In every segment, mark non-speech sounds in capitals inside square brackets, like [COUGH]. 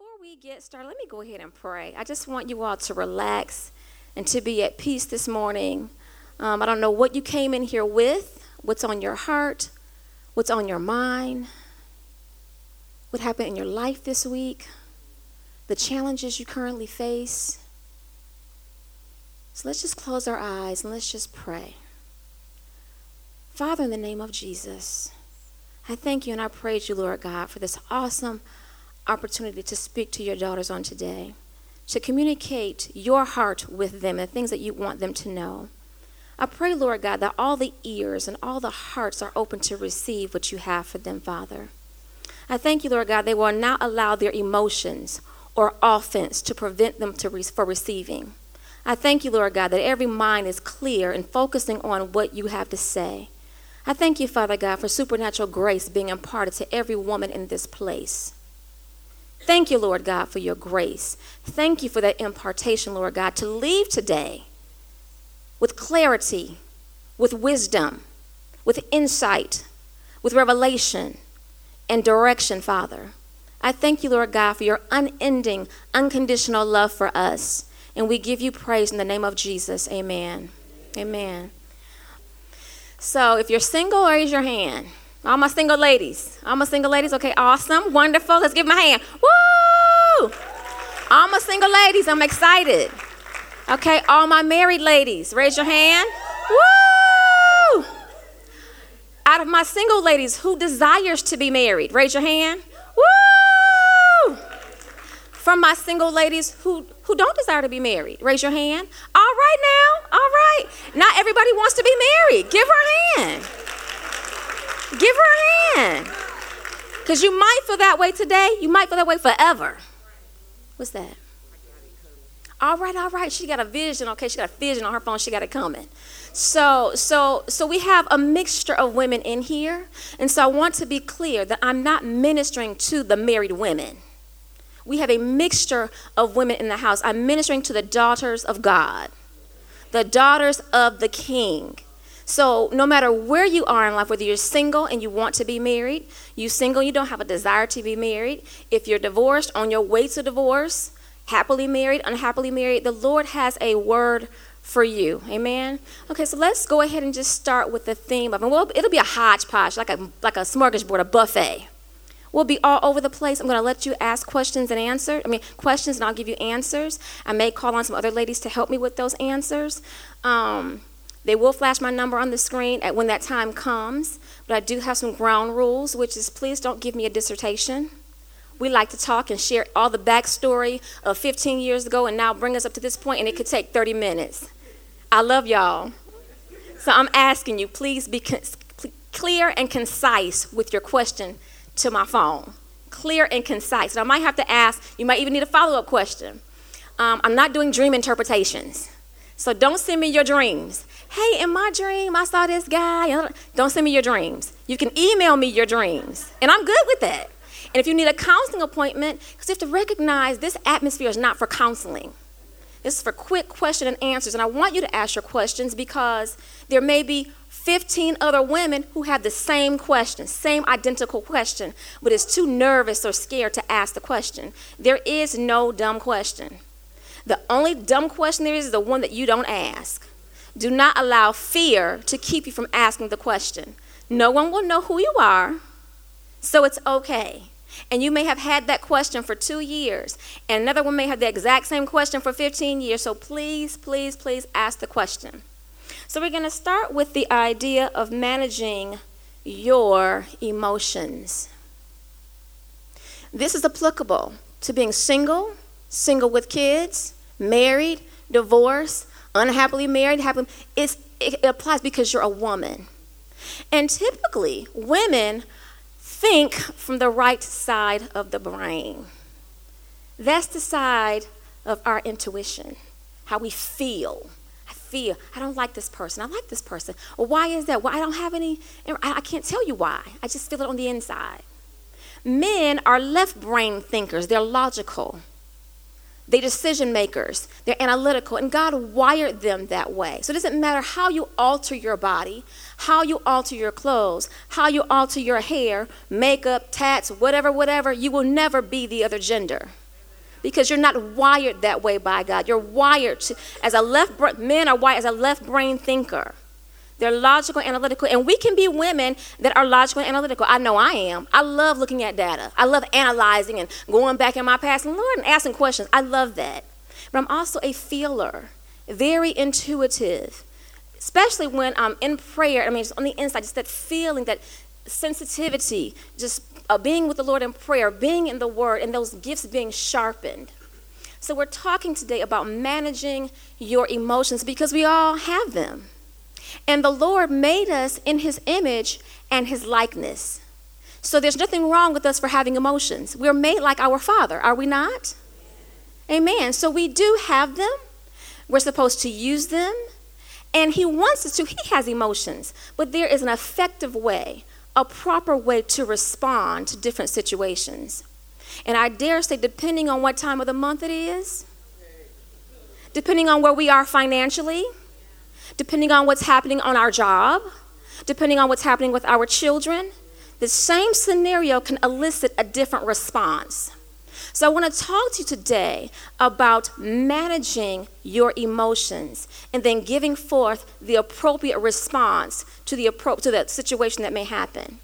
Before we get started, let me go ahead and pray. I just want you all to relax and to be at peace this morning. Um, I don't know what you came in here with, what's on your heart, what's on your mind, what happened in your life this week, the challenges you currently face. So let's just close our eyes and let's just pray. Father, in the name of Jesus, I thank you and I praise you, Lord God, for this awesome opportunity to speak to your daughters on today, to communicate your heart with them and the things that you want them to know. I pray, Lord God, that all the ears and all the hearts are open to receive what you have for them, Father. I thank you, Lord God, they will not allow their emotions or offense to prevent them to re- for receiving. I thank you, Lord God, that every mind is clear and focusing on what you have to say. I thank you, Father God, for supernatural grace being imparted to every woman in this place. Thank you, Lord God, for your grace. Thank you for that impartation, Lord God, to leave today with clarity, with wisdom, with insight, with revelation and direction, Father. I thank you, Lord God, for your unending, unconditional love for us. And we give you praise in the name of Jesus. Amen. Amen. So if you're single, raise your hand. All my single ladies. All my single ladies. Okay, awesome. Wonderful. Let's give my hand. Woo! All my single ladies. I'm excited. Okay, all my married ladies. Raise your hand. Woo! Out of my single ladies, who desires to be married? Raise your hand. Woo! From my single ladies who, who don't desire to be married, raise your hand. All right now. All right. Not everybody wants to be married. Give her a hand. Give her a hand. Because you might feel that way today. You might feel that way forever. What's that? All right, all right. She got a vision. Okay, she got a vision on her phone. She got it coming. So, so, so we have a mixture of women in here, and so I want to be clear that I'm not ministering to the married women. We have a mixture of women in the house. I'm ministering to the daughters of God, the daughters of the King. So, no matter where you are in life, whether you're single and you want to be married, you single, you don't have a desire to be married, if you're divorced, on your way to divorce, happily married, unhappily married, the Lord has a word for you. Amen. Okay, so let's go ahead and just start with the theme of, and well, it'll be a hodgepodge, like a like a smorgasbord, a buffet. We'll be all over the place. I'm going to let you ask questions and answer. I mean, questions, and I'll give you answers. I may call on some other ladies to help me with those answers. Um, they will flash my number on the screen at when that time comes, but I do have some ground rules, which is please don't give me a dissertation. We like to talk and share all the backstory of 15 years ago and now bring us up to this point, and it could take 30 minutes. I love y'all. So I'm asking you, please be con- clear and concise with your question to my phone. Clear and concise. And I might have to ask, you might even need a follow up question. Um, I'm not doing dream interpretations. So don't send me your dreams hey, in my dream, I saw this guy. Don't send me your dreams. You can email me your dreams, and I'm good with that. And if you need a counseling appointment, because you have to recognize this atmosphere is not for counseling. This is for quick question and answers. And I want you to ask your questions because there may be 15 other women who have the same question, same identical question, but is too nervous or scared to ask the question. There is no dumb question. The only dumb question there is is the one that you don't ask. Do not allow fear to keep you from asking the question. No one will know who you are, so it's okay. And you may have had that question for two years, and another one may have the exact same question for 15 years. So please, please, please ask the question. So we're going to start with the idea of managing your emotions. This is applicable to being single, single with kids, married, divorced, unhappily married, happily, it applies because you're a woman. And typically, women think from the right side of the brain. That's the side of our intuition, how we feel. I feel, I don't like this person. I like this person. Well, why is that? Well, I don't have any, I can't tell you why. I just feel it on the inside. Men are left brain thinkers, they're logical. They're decision makers, they're analytical, and God wired them that way. So it doesn't matter how you alter your body, how you alter your clothes, how you alter your hair, makeup, tats, whatever, whatever, you will never be the other gender. Because you're not wired that way by God. You're wired to, as a left, brain, men are wired as a left brain thinker. They're logical, analytical, and we can be women that are logical and analytical. I know I am. I love looking at data. I love analyzing and going back in my past and Lord and asking questions. I love that. But I'm also a feeler, very intuitive, especially when I'm in prayer. I mean, just on the inside, just that feeling, that sensitivity, just uh, being with the Lord in prayer, being in the Word, and those gifts being sharpened. So, we're talking today about managing your emotions because we all have them. And the Lord made us in His image and His likeness. So, there's nothing wrong with us for having emotions. We're made like our Father, are we not? Amen. So, we do have them. We're supposed to use them. And He wants us to. He has emotions, but there is an effective way a proper way to respond to different situations. And I dare say, depending on what time of the month it is, depending on where we are financially, depending on what's happening on our job, depending on what's happening with our children, the same scenario can elicit a different response. So, I want to talk to you today about managing your emotions and then giving forth the appropriate response to the, appro- to the situation that may happen.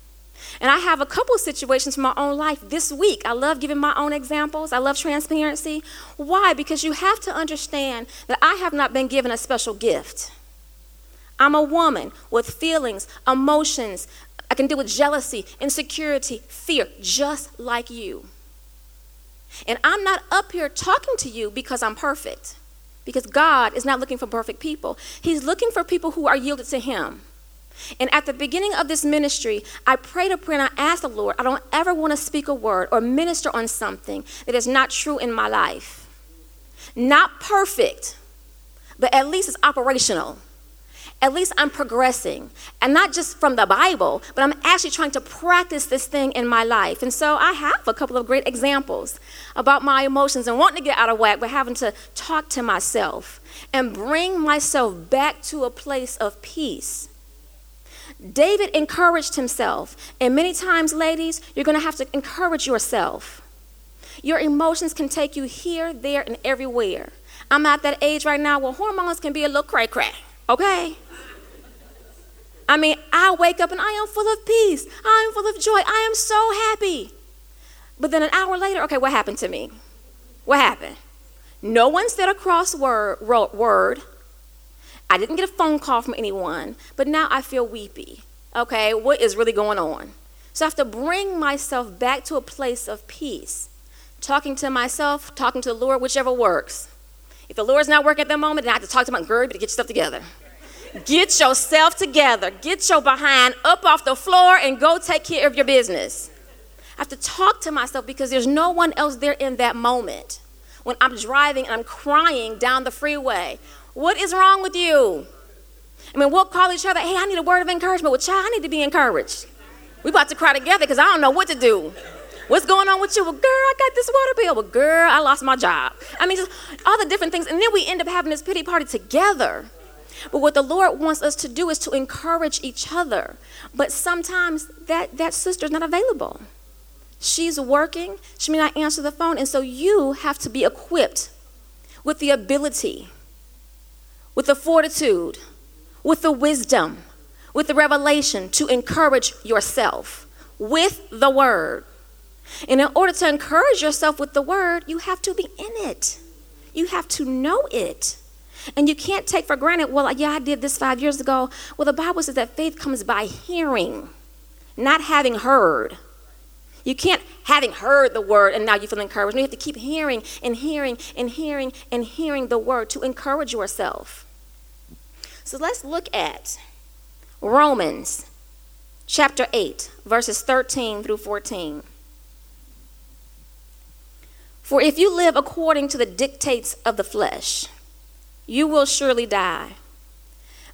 And I have a couple of situations from my own life this week. I love giving my own examples. I love transparency. Why? Because you have to understand that I have not been given a special gift. I'm a woman with feelings, emotions. I can deal with jealousy, insecurity, fear, just like you. And I'm not up here talking to you because I'm perfect, because God is not looking for perfect people. He's looking for people who are yielded to Him. And at the beginning of this ministry, I prayed a prayer and I asked the Lord, I don't ever want to speak a word or minister on something that is not true in my life. Not perfect, but at least it's operational at least I'm progressing. And not just from the Bible, but I'm actually trying to practice this thing in my life. And so I have a couple of great examples about my emotions and wanting to get out of whack, but having to talk to myself and bring myself back to a place of peace. David encouraged himself. And many times, ladies, you're going to have to encourage yourself. Your emotions can take you here, there, and everywhere. I'm at that age right now where hormones can be a little cray cray, okay? I mean, I wake up and I am full of peace. I am full of joy. I am so happy. But then an hour later, okay, what happened to me? What happened? No one said a cross word, word. I didn't get a phone call from anyone, but now I feel weepy. Okay, what is really going on? So I have to bring myself back to a place of peace. Talking to myself, talking to the Lord, whichever works. If the Lord's not working at that moment, then I have to talk to my girl, to get yourself together. Get yourself together. Get your behind up off the floor and go take care of your business. I have to talk to myself because there's no one else there in that moment. When I'm driving and I'm crying down the freeway, what is wrong with you? I mean, we'll call each other, hey, I need a word of encouragement. Well, child, I need to be encouraged. We about to cry together because I don't know what to do. What's going on with you? Well, girl, I got this water bill. Well, girl, I lost my job. I mean, just all the different things. And then we end up having this pity party together. But what the Lord wants us to do is to encourage each other. But sometimes that, that sister's not available. She's working, she may not answer the phone, and so you have to be equipped with the ability, with the fortitude, with the wisdom, with the revelation to encourage yourself with the word. And in order to encourage yourself with the word, you have to be in it. You have to know it. And you can't take for granted, well, yeah, I did this five years ago. Well, the Bible says that faith comes by hearing, not having heard. You can't having heard the word and now you feel encouraged. You have to keep hearing and hearing and hearing and hearing the word to encourage yourself. So let's look at Romans chapter 8, verses 13 through 14. For if you live according to the dictates of the flesh, you will surely die.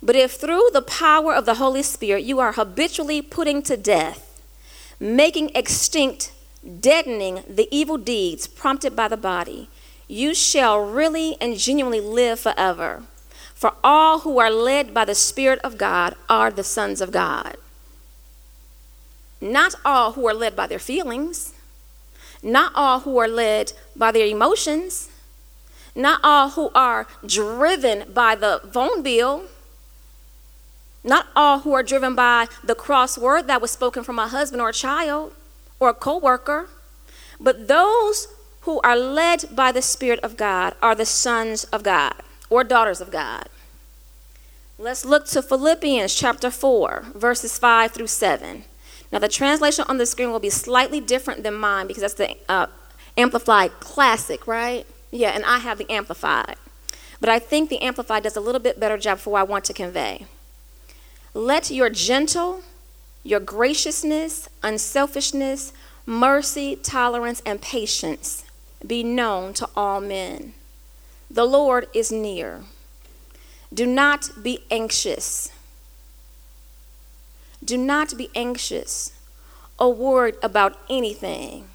But if through the power of the Holy Spirit you are habitually putting to death, making extinct, deadening the evil deeds prompted by the body, you shall really and genuinely live forever. For all who are led by the Spirit of God are the sons of God. Not all who are led by their feelings, Not all who are led by their emotions. Not all who are driven by the phone bill. Not all who are driven by the crossword that was spoken from a husband or a child or a coworker. But those who are led by the Spirit of God are the sons of God or daughters of God. Let's look to Philippians chapter 4, verses 5 through 7. Now, the translation on the screen will be slightly different than mine because that's the uh, Amplified Classic, right? Yeah, and I have the Amplified. But I think the Amplified does a little bit better job for what I want to convey. Let your gentle, your graciousness, unselfishness, mercy, tolerance, and patience be known to all men. The Lord is near. Do not be anxious. Do not be anxious or worried about anything.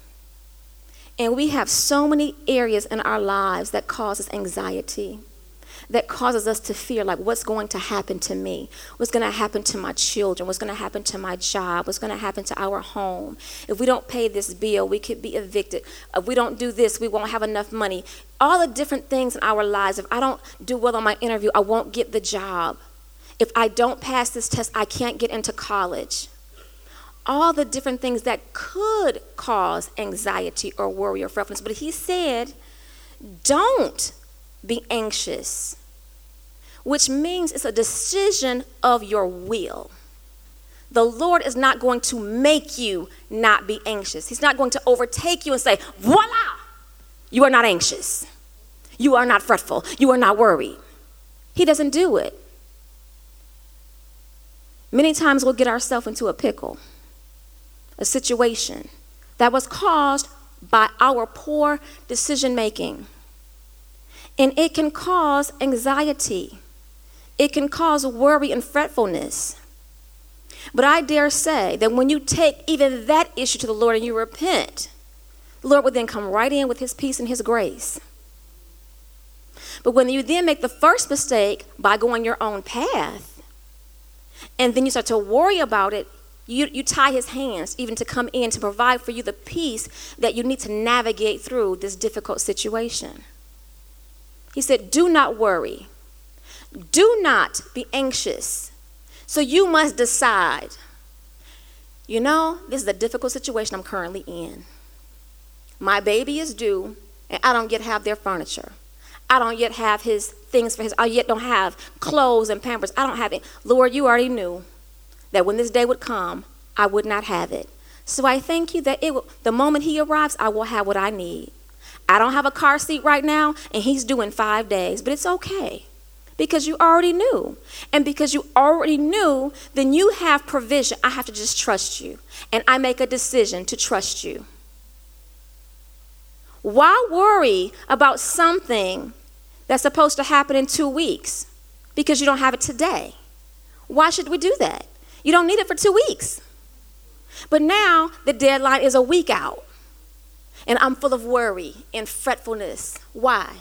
And we have so many areas in our lives that causes anxiety, that causes us to fear like what's going to happen to me? What's going to happen to my children? What's going to happen to my job? What's going to happen to our home? If we don't pay this bill, we could be evicted. If we don't do this, we won't have enough money. All the different things in our lives. If I don't do well on my interview, I won't get the job. If I don't pass this test, I can't get into college all the different things that could cause anxiety or worry or fretfulness. But he said, don't be anxious, which means it's a decision of your will. The Lord is not going to make you not be anxious. He's not going to overtake you and say, voila, you are not anxious. You are not fretful. You are not worried. He doesn't do it. Many times we'll get ourselves into a pickle a situation that was caused by our poor decision making. And it can cause anxiety, it can cause worry and fretfulness. But I dare say that when you take even that issue to the Lord and you repent, the Lord will then come right in with His peace and His grace. But when you then make the first mistake by going your own path, and then you start to worry about it, you, you tie his hands even to come in to provide for you the peace that you need to navigate through this difficult situation. He said, Do not worry. Do not be anxious. So you must decide. You know, this is a difficult situation I'm currently in. My baby is due, and I don't yet have their furniture. I don't yet have his things for his. I yet don't have clothes and pampers. I don't have it. Lord, you already knew that when this day would come, I would not have it. So I thank you that it will, the moment he arrives, I will have what I need. I don't have a car seat right now, and he's in five days, but it's okay because you already knew. And because you already knew, then you have provision. I have to just trust you. And I make a decision to trust you. Why worry about something that's supposed to happen in two weeks because you don't have it today? Why should we do that? You don't need it for two weeks. But now the deadline is a week out. And I'm full of worry and fretfulness. Why?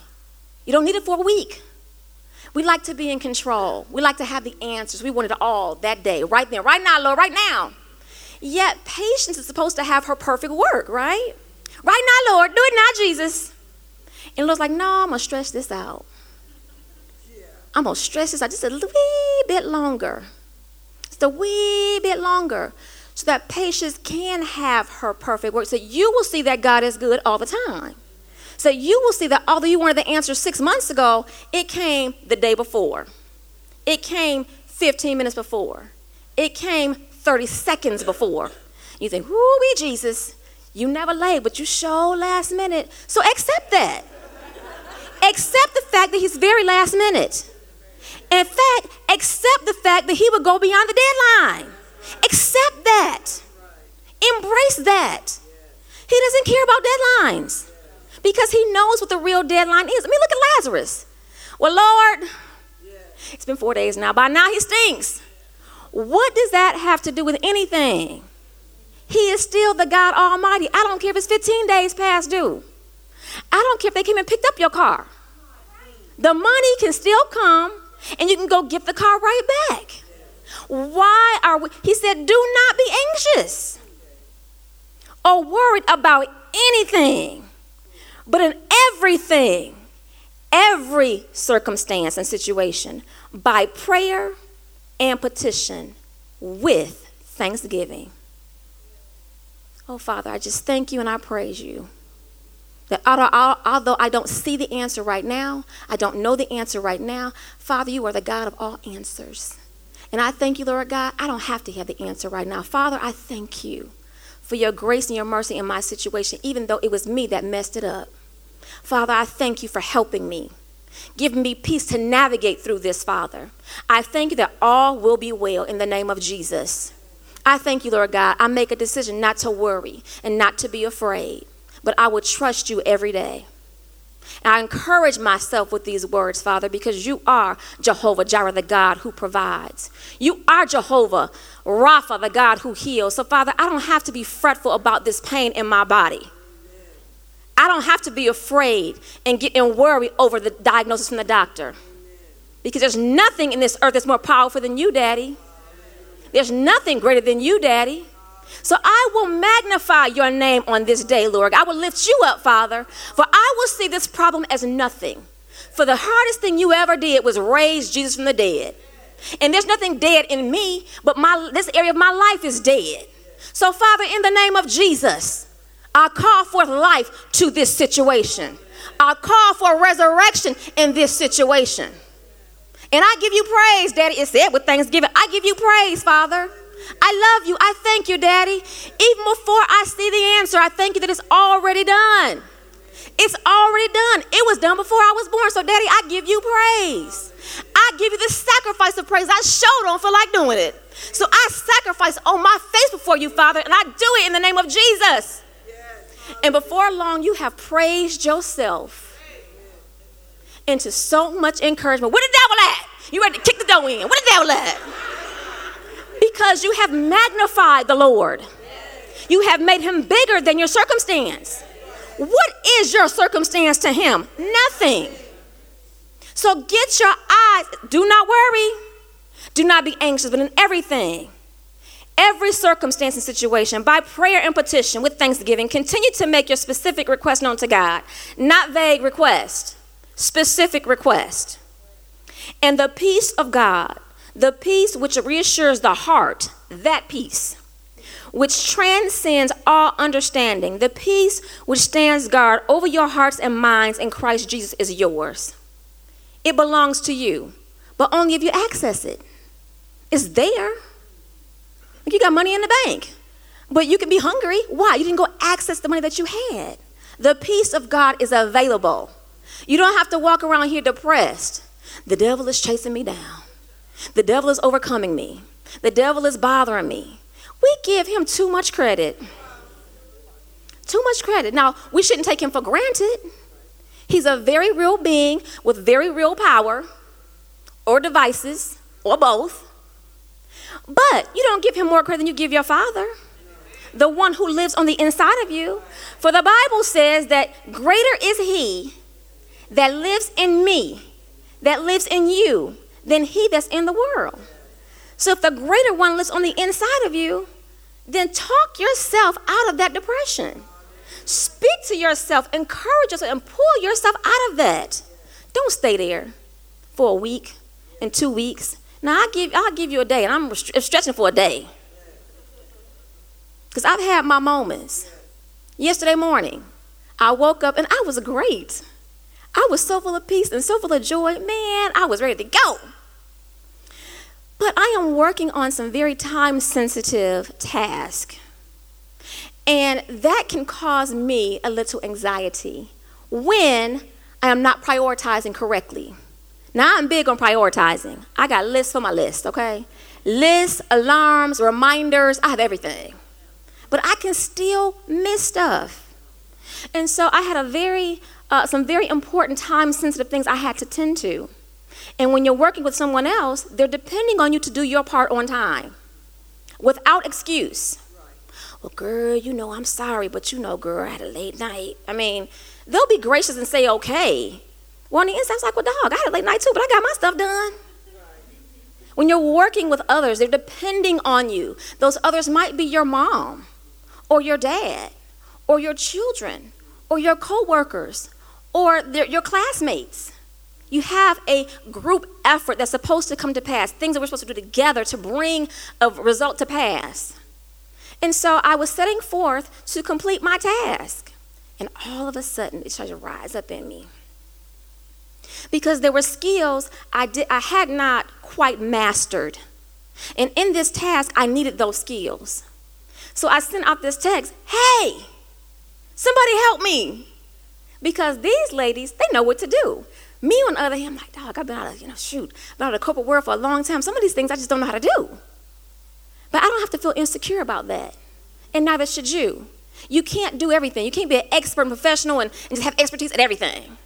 You don't need it for a week. We like to be in control. We like to have the answers. We want it all that day, right there, right now, Lord, right now. Yet patience is supposed to have her perfect work, right? Right now, Lord, do it now, Jesus. And Lord's like, no, I'm gonna stretch this out. I'm gonna stretch this out just a little bit longer just a wee bit longer so that patience can have her perfect work. So you will see that God is good all the time. So you will see that although you wanted the answer six months ago, it came the day before. It came 15 minutes before. It came 30 seconds before. You think, whoo wee Jesus, you never late, but you show last minute. So accept that. accept the fact that he's very last minute. In fact, accept the fact that he would go beyond the deadline. Accept that. Embrace that. He doesn't care about deadlines because he knows what the real deadline is. I mean, look at Lazarus. Well, Lord, it's been four days now. By now, he stinks. What does that have to do with anything? He is still the God Almighty. I don't care if it's 15 days past due. I don't care if they came and picked up your car. The money can still come and you can go get the car right back. Why are we? He said, do not be anxious or worried about anything, but in everything, every circumstance and situation, by prayer and petition with thanksgiving. Oh, Father, I just thank you and I praise you. That although I don't see the answer right now, I don't know the answer right now, Father, you are the God of all answers. And I thank you, Lord God, I don't have to have the answer right now. Father, I thank you for your grace and your mercy in my situation, even though it was me that messed it up. Father, I thank you for helping me, giving me peace to navigate through this, Father. I thank you that all will be well in the name of Jesus. I thank you, Lord God. I make a decision not to worry and not to be afraid, but I will trust you every day. And I encourage myself with these words, Father, because you are Jehovah Jireh, the God who provides. You are Jehovah Rapha, the God who heals. So, Father, I don't have to be fretful about this pain in my body. I don't have to be afraid and get and worry over the diagnosis from the doctor. Because there's nothing in this earth that's more powerful than you, Daddy. There's nothing greater than you, Daddy. So I will magnify your name on this day, Lord. I will lift you up, Father, for I will see this problem as nothing. For the hardest thing you ever did was raise Jesus from the dead. And there's nothing dead in me, but my this area of my life is dead. So, Father, in the name of Jesus, I call forth life to this situation. I call for resurrection in this situation. And I give you praise, Daddy. It said with thanksgiving, I give you praise, Father. I love you. I thank you, Daddy. Even before I see the answer, I thank you that it's already done. It's already done. It was done before I was born. So, Daddy, I give you praise. I give you the sacrifice of praise. I sure don't feel like doing it. So I sacrifice on my face before you, Father, and I do it in the name of Jesus. And before long, you have praised yourself into so much encouragement. Where the devil at? You ready to kick the door in? Where the devil at? Because you have magnified the Lord. You have made him bigger than your circumstance. What is your circumstance to him? Nothing. So get your eyes, do not worry. Do not be anxious, but in everything, every circumstance and situation, by prayer and petition with thanksgiving, continue to make your specific request known to God. Not vague request, specific request. And the peace of God, the peace which reassures the heart, that peace, which transcends all understanding, the peace which stands guard over your hearts and minds in Christ Jesus is yours. It belongs to you, but only if you access it. It's there. Like you got money in the bank, but you can be hungry. Why? You didn't go access the money that you had. The peace of God is available. You don't have to walk around here depressed. The devil is chasing me down. The devil is overcoming me. The devil is bothering me. We give him too much credit. Too much credit. Now, we shouldn't take him for granted. He's a very real being with very real power or devices or both. But you don't give him more credit than you give your father, the one who lives on the inside of you. For the Bible says that greater is he that lives in me, that lives in you, than he that's in the world. So if the greater one lives on the inside of you, then talk yourself out of that depression. Speak to yourself, encourage yourself, and pull yourself out of that. Don't stay there for a week and two weeks. Now I give I'll give you a day, and I'm stretching for a day. Because I've had my moments. Yesterday morning, I woke up and I was great. I was so full of peace and so full of joy. Man, I was ready to go. But I am working on some very time sensitive tasks. And that can cause me a little anxiety when I am not prioritizing correctly. Now, I'm big on prioritizing. I got lists for my list, okay? Lists, alarms, reminders, I have everything. But I can still miss stuff. And so I had a very, uh, some very important time sensitive things I had to tend to. And when you're working with someone else, they're depending on you to do your part on time without excuse well, girl, you know, I'm sorry, but you know, girl, I had a late night. I mean, they'll be gracious and say, okay. Well, on the inside, it's like, well, dog, I had a late night too, but I got my stuff done. When you're working with others, they're depending on you. Those others might be your mom or your dad or your children or your coworkers or their, your classmates. You have a group effort that's supposed to come to pass, things that we're supposed to do together to bring a result to pass. And so I was setting forth to complete my task. And all of a sudden, it started to rise up in me. Because there were skills I, did, I had not quite mastered. And in this task, I needed those skills. So I sent out this text Hey, somebody help me. Because these ladies, they know what to do. Me, on the other hand, I'm like, dog, I've been out of, you know, shoot, I've been out of the corporate world for a long time. Some of these things I just don't know how to do. But I don't have to feel insecure about that. And neither should you. You can't do everything. You can't be an expert and professional and, and just have expertise at everything.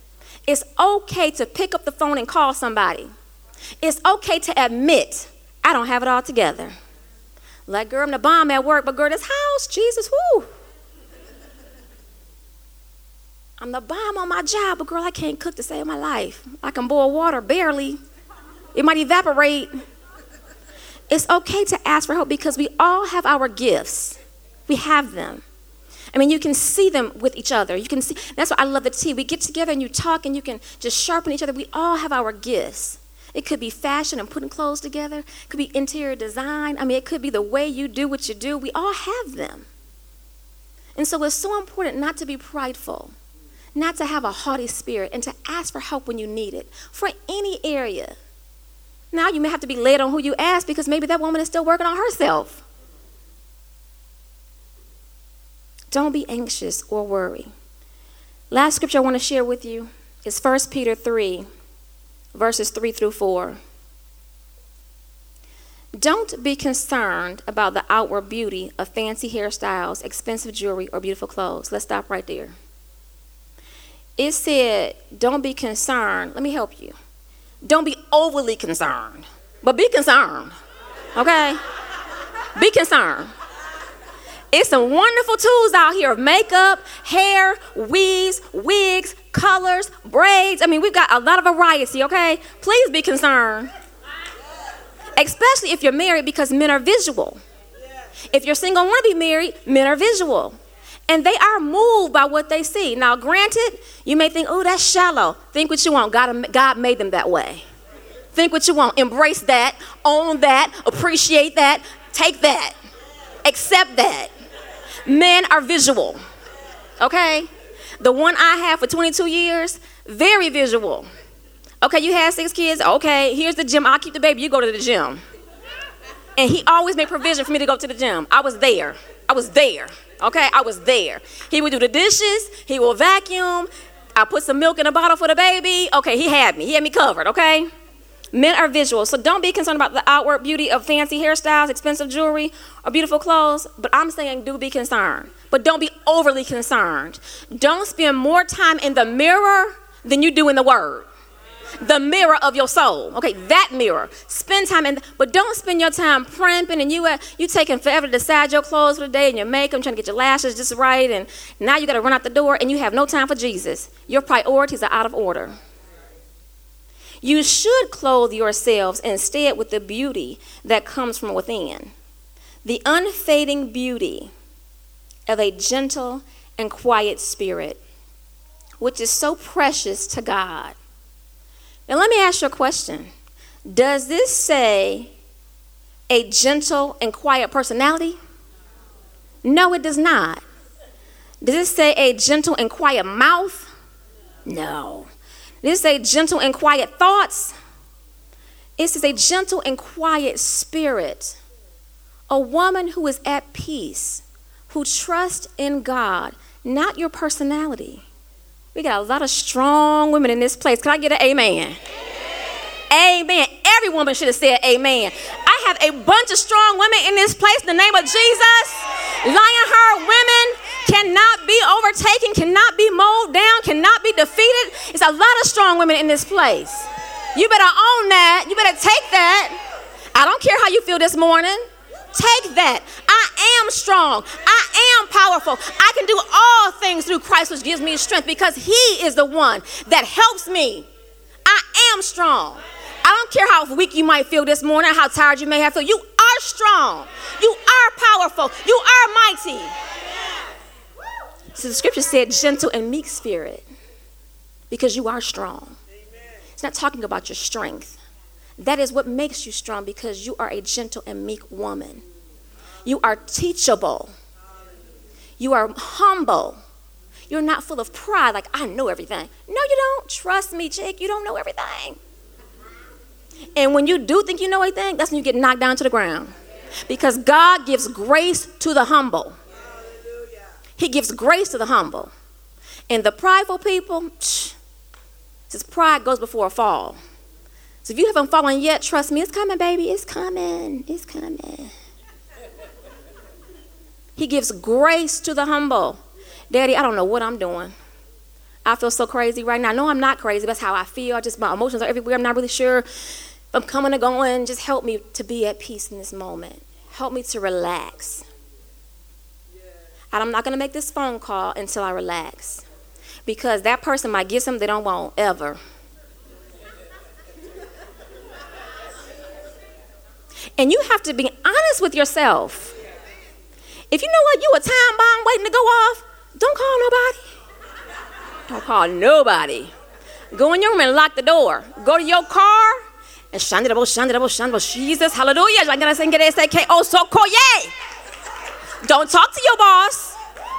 It's okay to pick up the phone and call somebody. It's okay to admit, I don't have it all together. Like, girl, I'm the bomb at work, but girl, this house, Jesus, whoo. I'm the bomb on my job, but girl, I can't cook to save my life. I can boil water barely. It might evaporate. It's okay to ask for help because we all have our gifts. We have them. I mean, you can see them with each other. You can see. That's why I love the tea. We get together and you talk, and you can just sharpen each other. We all have our gifts. It could be fashion and putting clothes together. It could be interior design. I mean, it could be the way you do what you do. We all have them. And so it's so important not to be prideful not to have a haughty spirit, and to ask for help when you need it for any area. Now, you may have to be led on who you ask because maybe that woman is still working on herself. Don't be anxious or worry. Last scripture I want to share with you is 1 Peter 3, verses 3 through 4. Don't be concerned about the outward beauty of fancy hairstyles, expensive jewelry, or beautiful clothes. Let's stop right there it said, don't be concerned. Let me help you. Don't be overly concerned, but be concerned. Okay? Be concerned. It's some wonderful tools out here of makeup, hair, weaves, wigs, colors, braids. I mean, we've got a lot of variety, okay? Please be concerned. Especially if you're married because men are visual. If you're single and want to be married, men are visual and they are moved by what they see. Now, granted, you may think, oh, that's shallow. Think what you want. God, God made them that way. Think what you want. Embrace that, own that, appreciate that, take that, accept that. Men are visual, okay? The one I have for 22 years, very visual. Okay, you had six kids. Okay, here's the gym. I'll keep the baby. You go to the gym. And he always made provision for me to go to the gym. I was there. I was there. Okay, I was there. He would do the dishes, he will vacuum. I put some milk in a bottle for the baby. Okay, he had me. He had me covered, okay? Men are visual, so don't be concerned about the outward beauty of fancy hairstyles, expensive jewelry, or beautiful clothes, but I'm saying do be concerned. But don't be overly concerned. Don't spend more time in the mirror than you do in the Word the mirror of your soul. Okay, that mirror. Spend time in, but don't spend your time primping and you uh, you taking forever to decide your clothes for the day and your makeup, trying to get your lashes just right, and now you got to run out the door and you have no time for Jesus. Your priorities are out of order. You should clothe yourselves instead with the beauty that comes from within, the unfading beauty of a gentle and quiet spirit, which is so precious to God. Now, let me ask you a question Does this say a gentle and quiet personality? No, it does not. Does it say a gentle and quiet mouth? No. Does it say gentle and quiet thoughts? It says a gentle and quiet spirit. A woman who is at peace, who trusts in God, not your personality. We got a lot of strong women in this place. Can I get an amen? Amen. amen. Every woman should have said amen. I have a bunch of strong women in this place in the name of Jesus. Lionheart women cannot be overtaken, cannot be mowed down, cannot be defeated. It's a lot of strong women in this place. You better own that. You better take that. I don't care how you feel this morning. Take that. I am strong. I am powerful. I can do all things through Christ, which gives me strength because He is the one that helps me. I am strong. I don't care how weak you might feel this morning, how tired you may have felt. You are strong. You are powerful. You are mighty. So the scripture said, gentle and meek spirit, because you are strong. It's not talking about your strength. That is what makes you strong because you are a gentle and meek woman. You are teachable. You are humble. You're not full of pride, like, I know everything. No, you don't. Trust me, chick, you don't know everything. And when you do think you know everything, that's when you get knocked down to the ground. Because God gives grace to the humble. He gives grace to the humble. And the prideful people, says pride goes before a fall. So if you haven't fallen yet, trust me, it's coming, baby. It's coming. It's coming. he gives grace to the humble. Daddy, I don't know what I'm doing. I feel so crazy right now. No, I'm not crazy. That's how I feel. Just my emotions are everywhere. I'm not really sure I'm coming or going. Just help me to be at peace in this moment. Help me to relax. And I'm not going to make this phone call until I relax. Because that person might get something they don't want ever. And you have to be honest with yourself. If you know what, you a time bomb waiting to go off, don't call nobody. Don't call nobody. Go in your room and lock the door. Go to your car and shandabo, shandabo, shandabo, Jesus, hallelujah. I'm it oh, so. Don't talk to your boss.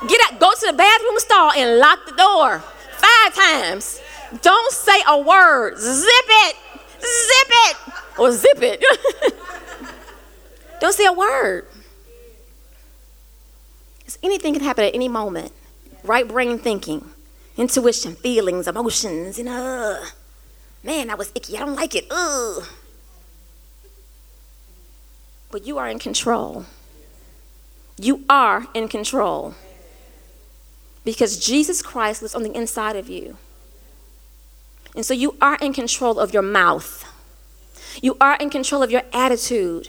Get out, go to the bathroom stall and lock the door five times. Don't say a word. Zip it. Zip it. Or zip it. [LAUGHS] Don't say a word. Anything can happen at any moment. Right brain thinking, intuition, feelings, emotions, you know. Man, that was icky. I don't like it. Ugh. But you are in control. You are in control. Because Jesus Christ lives on the inside of you. And so you are in control of your mouth. You are in control of your attitude.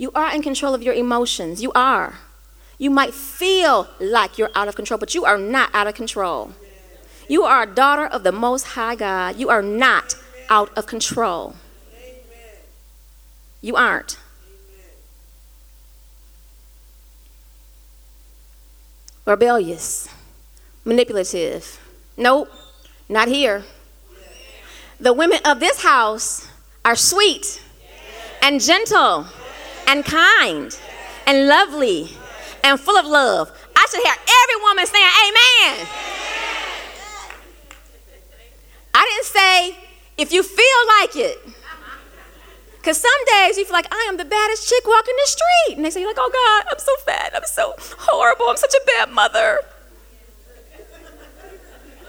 You are in control of your emotions. You are. You might feel like you're out of control, but you are not out of control. You are a daughter of the Most High God. You are not out of control. You aren't. Rebellious manipulative. Nope, not here. The women of this house are sweet and gentle and kind and lovely and full of love. I should hear every woman saying amen. I didn't say if you feel like it. Because some days you feel like I am the baddest chick walking the street. And they say, you're like, oh God, I'm so fat. I'm so horrible. I'm such a bad mother.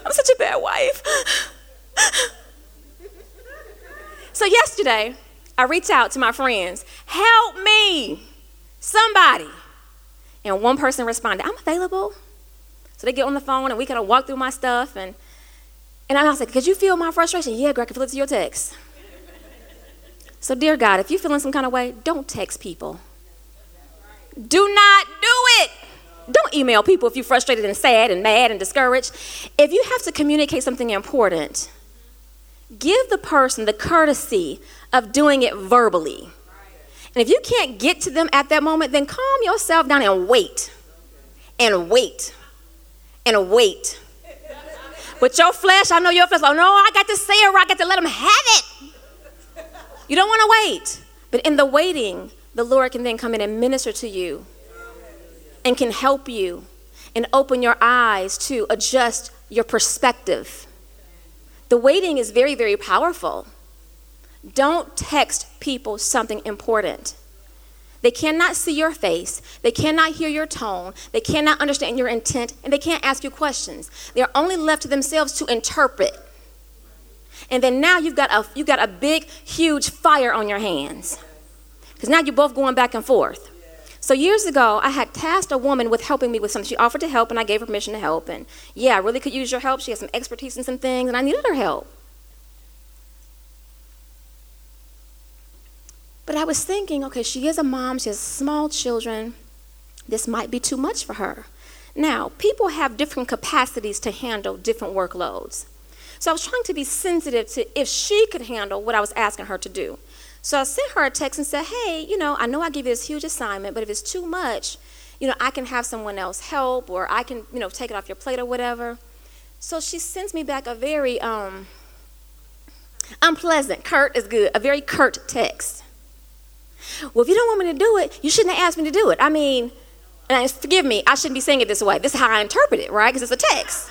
I'm such a bad wife. [LAUGHS] so, yesterday, I reached out to my friends, help me, somebody. And one person responded, I'm available. So they get on the phone and we kind of walk through my stuff. And, and I was like, Could you feel my frustration? Yeah, girl, I can feel it to your text. so, dear God, if you're feeling some kind of way, don't text people. Do not do it. Don't email people if you're frustrated and sad and mad and discouraged. If you have to communicate something important, give the person the courtesy of doing it verbally. And if you can't get to them at that moment, then calm yourself down and wait. And wait. And wait. With your flesh, I know your flesh, oh no, I got to say it or I got to let them have it. You don't want to wait. But in the waiting, the Lord can then come in and minister to you and can help you and open your eyes to adjust your perspective. The waiting is very, very powerful. Don't text people something important. They cannot see your face, they cannot hear your tone, they cannot understand your intent, and they can't ask you questions. They're only left to themselves to interpret. And then now you've got a, you've got a big, huge fire on your hands. Because now you're both going back and forth. So years ago, I had tasked a woman with helping me with something. She offered to help, and I gave her permission to help. And yeah, I really could use your help. She has some expertise in some things, and I needed her help. But I was thinking, okay, she is a mom, she has small children. This might be too much for her. Now, people have different capacities to handle different workloads. So I was trying to be sensitive to if she could handle what I was asking her to do. So I sent her a text and said, hey, you know, I know I give you this huge assignment, but if it's too much, you know, I can have someone else help or I can, you know, take it off your plate or whatever. So she sends me back a very um, unpleasant, curt is good, a very curt text. Well, if you don't want me to do it, you shouldn't have asked me to do it. I mean, and forgive me, I shouldn't be saying it this way. This is how I interpret it, right? Because it's a text.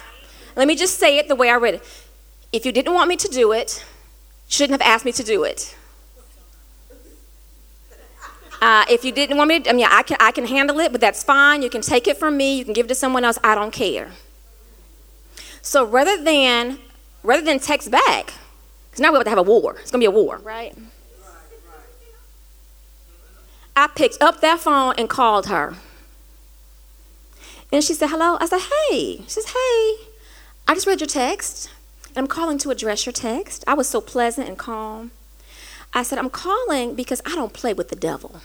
Let me just say it the way I read it. If you didn't want me to do it, shouldn't have asked me to do it. Uh, if you didn't want me to, I mean, I can, I can handle it, but that's fine. You can take it from me. You can give it to someone else. I don't care. So rather than, rather than text back, because now we're about to have a war. It's going to be a war, right? I picked up that phone and called her. And she said, hello. I said, hey. She says, hey, I just read your text. And I'm calling to address your text. I was so pleasant and calm. I said, I'm calling because I don't play with the devil.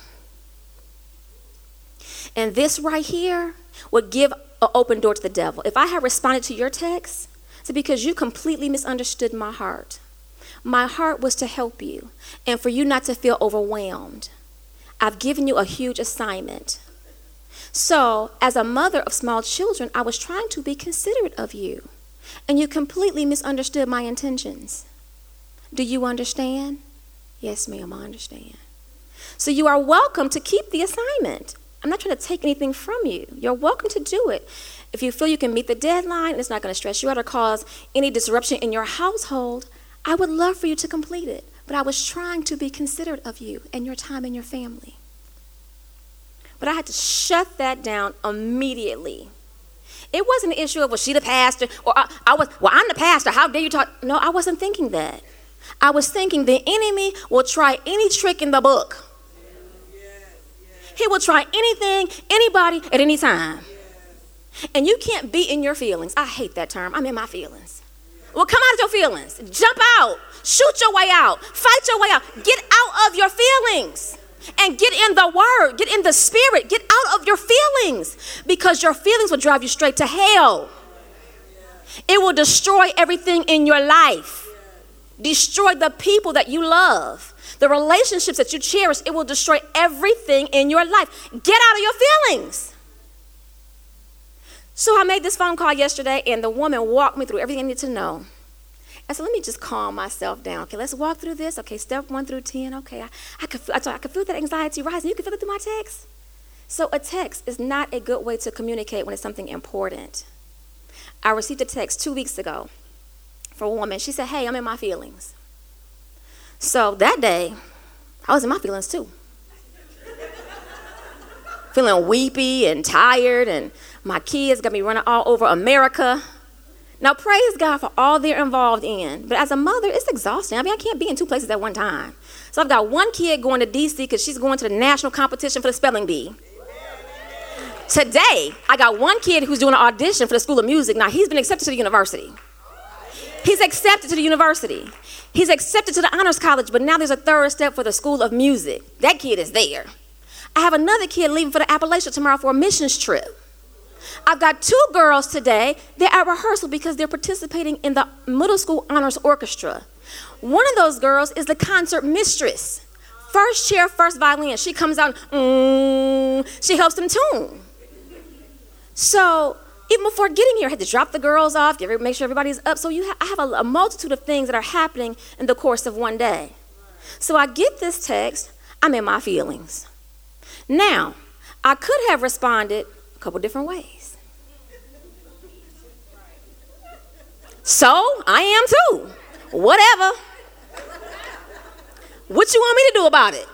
And this right here would give an open door to the devil. If I had responded to your text, it's because you completely misunderstood my heart. My heart was to help you and for you not to feel overwhelmed. I've given you a huge assignment. So, as a mother of small children, I was trying to be considerate of you, and you completely misunderstood my intentions. Do you understand? Yes, ma'am, I understand. So, you are welcome to keep the assignment. I'm not trying to take anything from you. You're welcome to do it. If you feel you can meet the deadline, it's not going to stress you out or cause any disruption in your household, I would love for you to complete it. But I was trying to be considerate of you and your time and your family. But I had to shut that down immediately. It wasn't an issue of, was she the pastor? Or I, I was, well, I'm the pastor. How dare you talk? No, I wasn't thinking that. I was thinking the enemy will try any trick in the book. He will try anything, anybody, at any time. And you can't be in your feelings. I hate that term. I'm in my feelings. Well, come out of your feelings. Jump out. Shoot your way out. Fight your way out. Get out of your feelings and get in the word, get in the spirit, get out of your feelings because your feelings will drive you straight to hell. It will destroy everything in your life, destroy the people that you love, the relationships that you cherish. It will destroy everything in your life. Get out of your feelings. So I made this phone call yesterday, and the woman walked me through everything I need to know. I said, let me just calm myself down. Okay, let's walk through this. Okay, step one through 10. Okay, I, I, could, I, I could feel that anxiety rising. You can feel it through my text. So, a text is not a good way to communicate when it's something important. I received a text two weeks ago from a woman. She said, Hey, I'm in my feelings. So, that day, I was in my feelings too. [LAUGHS] Feeling weepy and tired, and my kids got me running all over America. Now, praise God for all they're involved in. But as a mother, it's exhausting. I mean, I can't be in two places at one time. So I've got one kid going to DC because she's going to the national competition for the spelling bee. Today, I got one kid who's doing an audition for the School of Music. Now, he's been accepted to the university. He's accepted to the university. He's accepted to the Honors College, but now there's a third step for the School of Music. That kid is there. I have another kid leaving for the Appalachia tomorrow for a missions trip. I've got two girls today. They're at rehearsal because they're participating in the middle school honors orchestra. One of those girls is the concert mistress. First chair, first violin. She comes out, mm, she helps them tune. So even before getting here, I had to drop the girls off, make sure everybody's up. So you ha- I have a, a multitude of things that are happening in the course of one day. So I get this text, I'm in my feelings. Now, I could have responded a couple different ways. So I am too. Whatever. What you want me to do about it?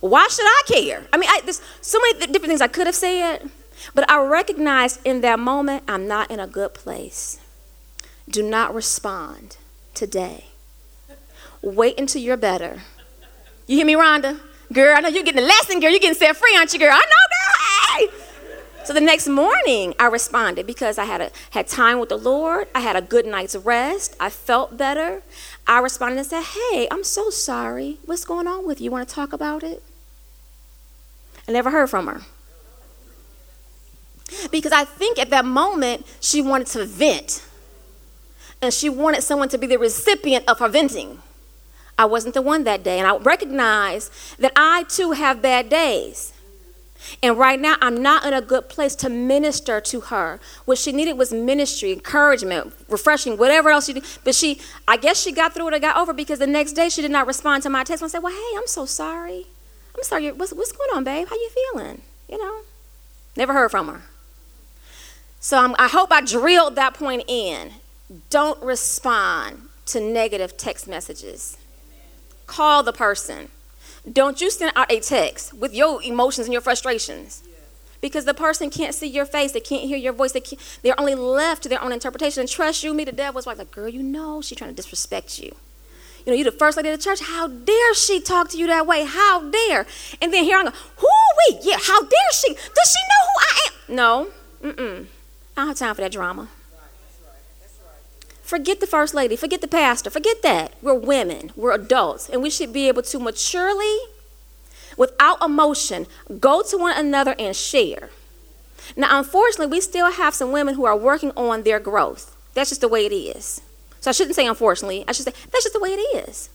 Why should I care? I mean, I, there's so many different things I could have said, but I recognized in that moment I'm not in a good place. Do not respond today. Wait until you're better. You hear me, Rhonda? Girl, I know you're getting a lesson, girl. You're getting set free, aren't you, girl? I know, girl. So the next morning, I responded because I had, a, had time with the Lord. I had a good night's rest. I felt better. I responded and said, Hey, I'm so sorry. What's going on with you? You want to talk about it? I never heard from her. Because I think at that moment, she wanted to vent. And she wanted someone to be the recipient of her venting. I wasn't the one that day. And I recognized that I too have bad days. And right now, I'm not in a good place to minister to her. What she needed was ministry, encouragement, refreshing, whatever else she did. But she, I guess she got through it and got over because the next day she did not respond to my text and say, Well, hey, I'm so sorry. I'm sorry. What's, what's going on, babe? How you feeling? You know? Never heard from her. So I'm, I hope I drilled that point in. Don't respond to negative text messages. Call the person. Don't you send out a text with your emotions and your frustrations. Because the person can't see your face, they can't hear your voice, they they're only left to their own interpretation. And trust you, me, the devil's like, girl, you know she's trying to disrespect you. You know, you're the first lady of the church. How dare she talk to you that way? How dare? And then here i'm going who we? Yeah, how dare she? Does she know who I am? No, mm-mm. I don't have time for that drama. Forget the first lady, forget the pastor, forget that. We're women, we're adults, and we should be able to maturely, without emotion, go to one another and share. Now, unfortunately, we still have some women who are working on their growth. That's just the way it is. So I shouldn't say unfortunately, I should say that's just the way it is.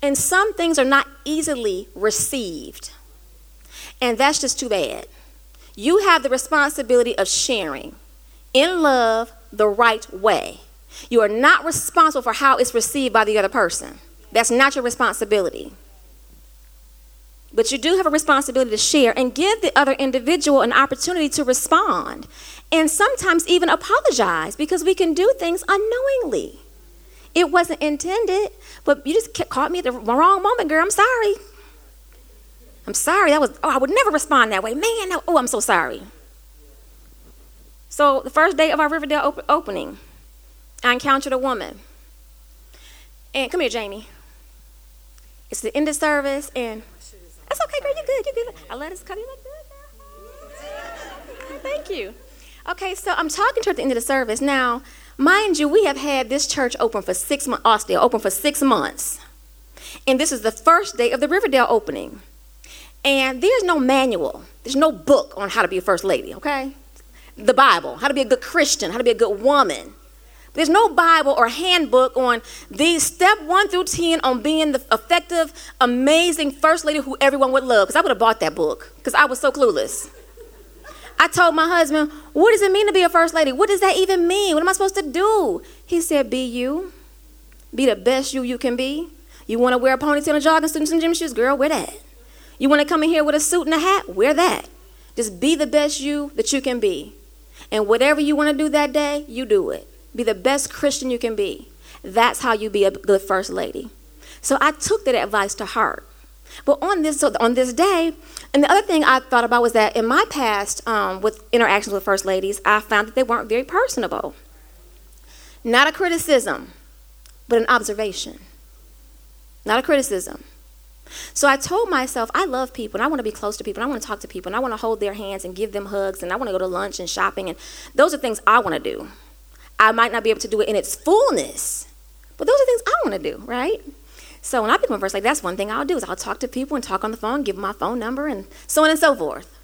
And some things are not easily received. And that's just too bad. You have the responsibility of sharing in love the right way. You are not responsible for how it's received by the other person. That's not your responsibility. But you do have a responsibility to share and give the other individual an opportunity to respond and sometimes even apologize because we can do things unknowingly. It wasn't intended, but you just caught me at the wrong moment, girl. I'm sorry. I'm sorry. That was, oh, I would never respond that way. Man, oh, I'm so sorry. So, the first day of our Riverdale op- opening, I encountered a woman. And come here, Jamie. It's the end of service, and that's okay, girl. You good? You good? I let us cut you look good, girl. [LAUGHS] Thank you. Okay, so I'm talking to her at the end of the service. Now, mind you, we have had this church open for six months, uh, Austell, open for six months. And this is the first day of the Riverdale opening. And there's no manual, there's no book on how to be a first lady, okay? The Bible, how to be a good Christian, how to be a good woman. There's no Bible or handbook on these step one through 10 on being the effective, amazing first lady who everyone would love. Because I would have bought that book because I was so clueless. I told my husband, What does it mean to be a first lady? What does that even mean? What am I supposed to do? He said, Be you. Be the best you you can be. You want to wear a ponytail and jogging suit and some gym shoes? Girl, wear that. You want to come in here with a suit and a hat? Wear that. Just be the best you that you can be. And whatever you want to do that day, you do it. Be the best Christian you can be. That's how you be a good first lady. So I took that advice to heart. But on this so on this day, and the other thing I thought about was that in my past, um, with interactions with first ladies, I found that they weren't very personable. Not a criticism, but an observation. Not a criticism. So I told myself, I love people and I want to be close to people and I want to talk to people and I want to hold their hands and give them hugs and I want to go to lunch and shopping and those are things I want to do. I might not be able to do it in its fullness, but those are things I want to do, right? So when I pick my first, like that's one thing I'll do is I'll talk to people and talk on the phone, give my phone number, and so on and so forth.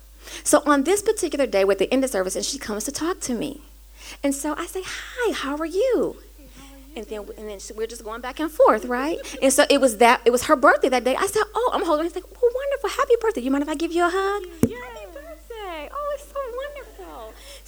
So on this particular day, with the end of service, and she comes to talk to me, and so I say, "Hi, how are you?" And then, and then we're just going back and forth, right? And so it was that it was her birthday that day. I said, "Oh, I'm holding." He's like, "Oh, wonderful! Happy birthday! You mind if I give you a hug?" Yeah. Happy birthday! Oh, it's so wonderful.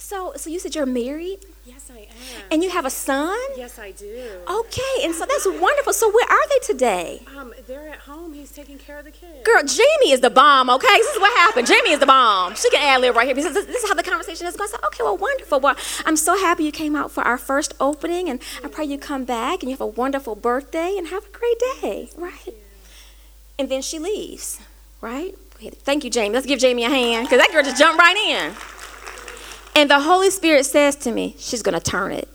So, so you said you're married? Yes, I am. And you have a son? Yes, I do. Okay, and so that's wonderful. So where are they today? Um, they're at home. He's taking care of the kids. Girl, Jamie is the bomb, okay? This is what happened. Jamie is the bomb. She can ad lib right here because this, this, is how the conversation is going. So, okay, well, wonderful. Well, I'm so happy you came out for our first opening, and I pray you come back and you have a wonderful birthday and have a great day, right? And then she leaves, right? Thank you, Jamie. Let's give Jamie a hand because that girl just jumped right in. And the Holy Spirit says to me, she's going to turn it.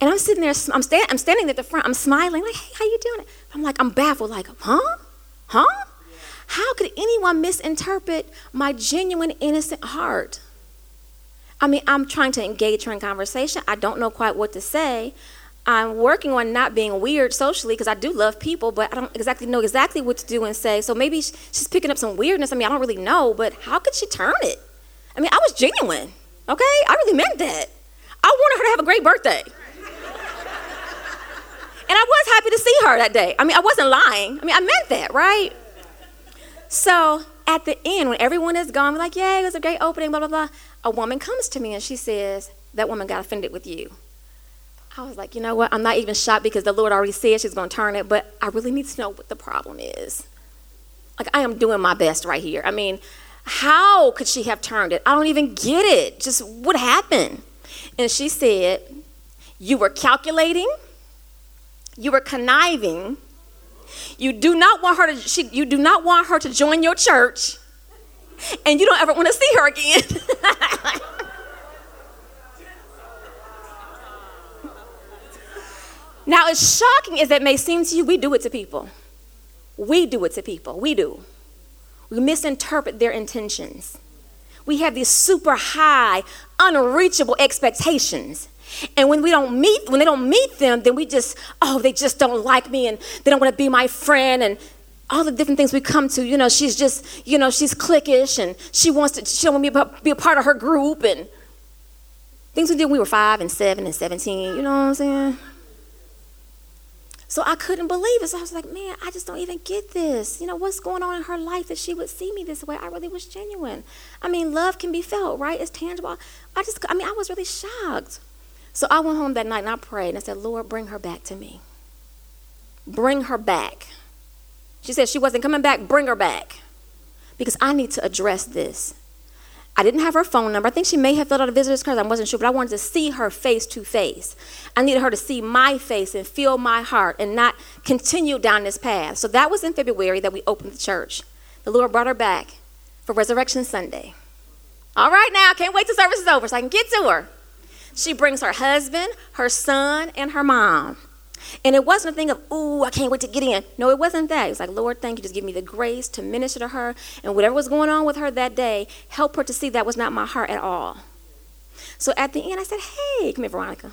And I'm sitting there, I'm, sta- I'm standing at the front, I'm smiling, like, hey, how you doing? I'm like, I'm baffled, like, huh? Huh? How could anyone misinterpret my genuine, innocent heart? I mean, I'm trying to engage her in conversation. I don't know quite what to say. I'm working on not being weird socially because I do love people, but I don't exactly know exactly what to do and say. So maybe she's picking up some weirdness. I mean, I don't really know, but how could she turn it? I mean, I was genuine, okay? I really meant that. I wanted her to have a great birthday. And I was happy to see her that day. I mean, I wasn't lying. I mean, I meant that, right? So at the end, when everyone is gone, we're like, yay, it was a great opening, blah, blah, blah. A woman comes to me and she says, that woman got offended with you. I was like, you know what? I'm not even shocked because the Lord already said she's going to turn it, but I really need to know what the problem is. Like, I am doing my best right here. I mean, how could she have turned it? I don't even get it. Just what happened? And she said, You were calculating, you were conniving, you do not want her to she, you do not want her to join your church, and you don't ever want to see her again. [LAUGHS] now, as shocking as that may seem to you, we do it to people. We do it to people. We do. We misinterpret their intentions. We have these super high, unreachable expectations. And when we don't meet, when they don't meet them, then we just, oh, they just don't like me and they don't want to be my friend and all the different things we come to. You know, she's just, you know, she's cliquish and she wants to, she don't want me to be a part of her group and things we did when we were five and seven and 17. You know what I'm saying? So I couldn't believe it. So I was like, man, I just don't even get this. You know, what's going on in her life that she would see me this way? I really was genuine. I mean, love can be felt, right? It's tangible. I just, I mean, I was really shocked. So I went home that night and I prayed and I said, Lord, bring her back to me. Bring her back. She said she wasn't coming back. Bring her back. Because I need to address this. I didn't have her phone number. I think she may have filled out a visitor's card. I wasn't sure, but I wanted to see her face to face. I needed her to see my face and feel my heart and not continue down this path. So that was in February that we opened the church. The Lord brought her back for Resurrection Sunday. All right, now, I can't wait till service is over so I can get to her. She brings her husband, her son, and her mom. And it wasn't a thing of, ooh, I can't wait to get in. No, it wasn't that. It was like, Lord, thank you. Just give me the grace to minister to her. And whatever was going on with her that day, help her to see that was not my heart at all. So at the end, I said, hey, come here, Veronica.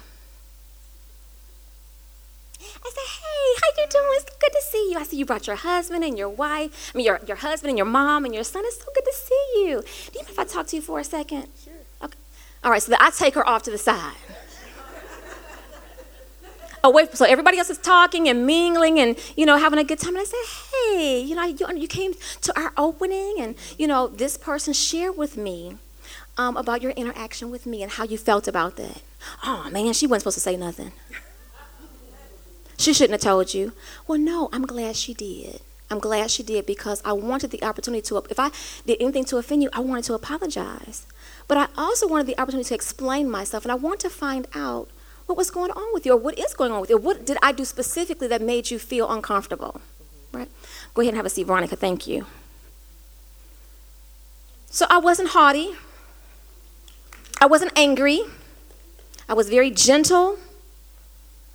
I said, hey, how you doing? It's good to see you. I see you brought your husband and your wife. I mean, your, your husband and your mom and your son. It's so good to see you. Do you mind if I talk to you for a second? Sure. Okay. All right, so I take her off to the side away. So everybody else is talking and mingling and, you know, having a good time. And I said, hey, you know, you, you came to our opening and, you know, this person shared with me um, about your interaction with me and how you felt about that. Oh, man, she wasn't supposed to say nothing. She shouldn't have told you. Well, no, I'm glad she did. I'm glad she did because I wanted the opportunity to, if I did anything to offend you, I wanted to apologize. But I also wanted the opportunity to explain myself, and I want to find out what was going on with you or what is going on with you. What did I do specifically that made you feel uncomfortable? Right? Go ahead and have a seat, Veronica. Thank you. So I wasn't haughty. I wasn't angry. I was very gentle.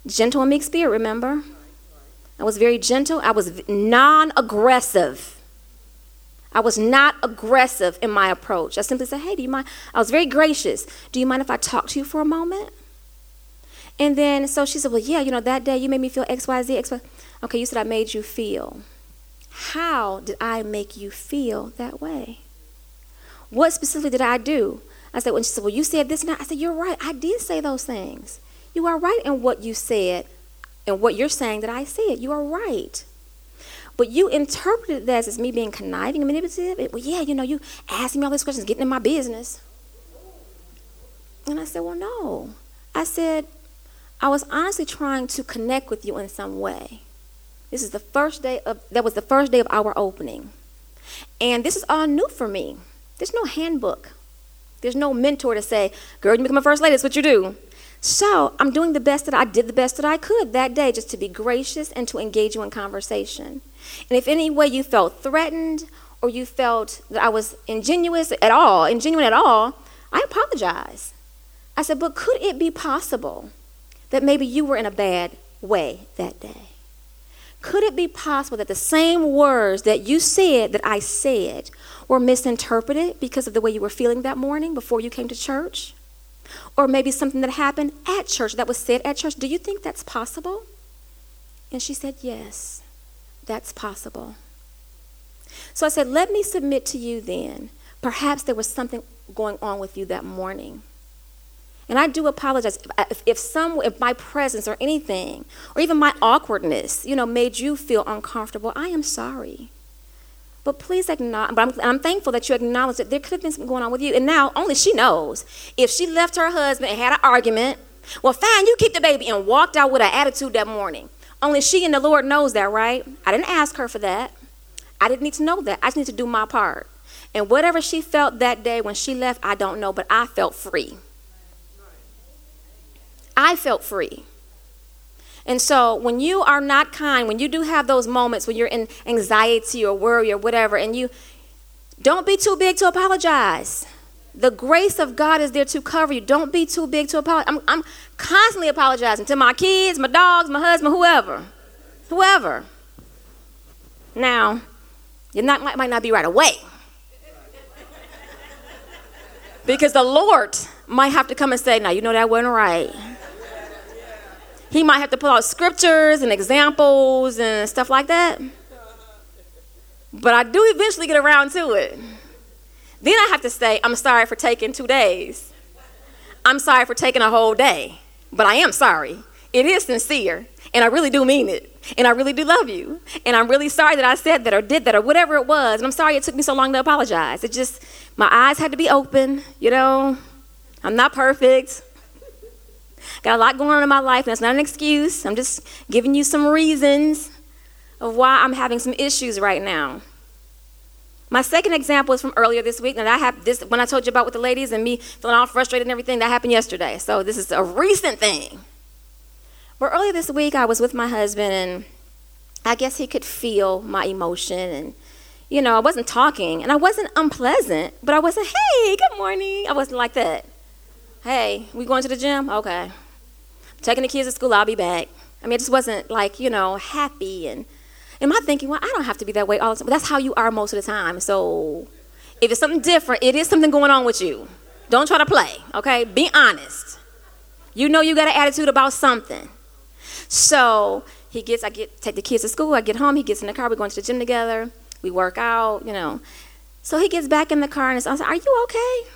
Gentle and meek spirit, remember? I was very gentle. I was non aggressive. I was not aggressive in my approach. I simply said, Hey, do you mind? I was very gracious. Do you mind if I talk to you for a moment? And then, so she said, Well, yeah, you know, that day you made me feel X, Y, Z, X, Y. Okay, you said I made you feel. How did I make you feel that way? What specifically did I do? I said, when she said, Well, you said this and that. I said, You're right. I did say those things. You are right in what you said and what you're saying that I said. You are right. But you interpreted that as me being conniving and manipulative. Well, yeah, you know, you asking me all these questions, getting in my business. And I said, Well, no. I said, I was honestly trying to connect with you in some way. This is the first day of that was the first day of our opening. And this is all new for me. There's no handbook. There's no mentor to say, girl, you become a first lady, that's what you do. So I'm doing the best that I did the best that I could that day just to be gracious and to engage you in conversation. And if any way you felt threatened or you felt that I was ingenuous at all, ingenuine at all, I apologize. I said, but could it be possible that maybe you were in a bad way that day? Could it be possible that the same words that you said that I said were misinterpreted because of the way you were feeling that morning before you came to church? Or maybe something that happened at church that was said at church. Do you think that's possible? And she said, Yes, that's possible. So I said, Let me submit to you then. Perhaps there was something going on with you that morning. And I do apologize if, if some, if my presence or anything, or even my awkwardness, you know, made you feel uncomfortable. I am sorry. But please acknowledge, but I'm, I'm thankful that you acknowledge that there could have been something going on with you. And now only she knows. If she left her husband and had an argument, well, fine, you keep the baby, and walked out with an attitude that morning. Only she and the Lord knows that, right? I didn't ask her for that. I didn't need to know that. I just need to do my part. And whatever she felt that day when she left, I don't know, but I felt free. I felt free. And so when you are not kind, when you do have those moments when you're in anxiety or worry or whatever, and you don't be too big to apologize. The grace of God is there to cover you. Don't be too big to apologize. I'm, I'm constantly apologizing to my kids, my dogs, my husband, whoever. Whoever. Now, you not, might, might not be right away. Because the Lord might have to come and say, now you know that wasn't right. He might have to pull out scriptures and examples and stuff like that. But I do eventually get around to it. Then I have to say, I'm sorry for taking two days. I'm sorry for taking a whole day. But I am sorry. It is sincere. And I really do mean it. And I really do love you. And I'm really sorry that I said that or did that or whatever it was. And I'm sorry it took me so long to apologize. It just, my eyes had to be open, you know. I'm not perfect. Got a lot going on in my life, and that's not an excuse. I'm just giving you some reasons of why I'm having some issues right now. My second example is from earlier this week, and I have this when I told you about with the ladies and me feeling all frustrated and everything. That happened yesterday, so this is a recent thing. But earlier this week, I was with my husband, and I guess he could feel my emotion, and you know, I wasn't talking, and I wasn't unpleasant, but I wasn't, hey, good morning. I wasn't like that. Hey, we going to the gym? Okay. Taking the kids to school, I'll be back. I mean, it just wasn't like, you know, happy and Am I thinking, well, I don't have to be that way all the time. But that's how you are most of the time. So if it's something different, it is something going on with you. Don't try to play, okay? Be honest. You know you got an attitude about something. So he gets, I get take the kids to school, I get home, he gets in the car, we're going to the gym together, we work out, you know. So he gets back in the car and I said, Are you okay?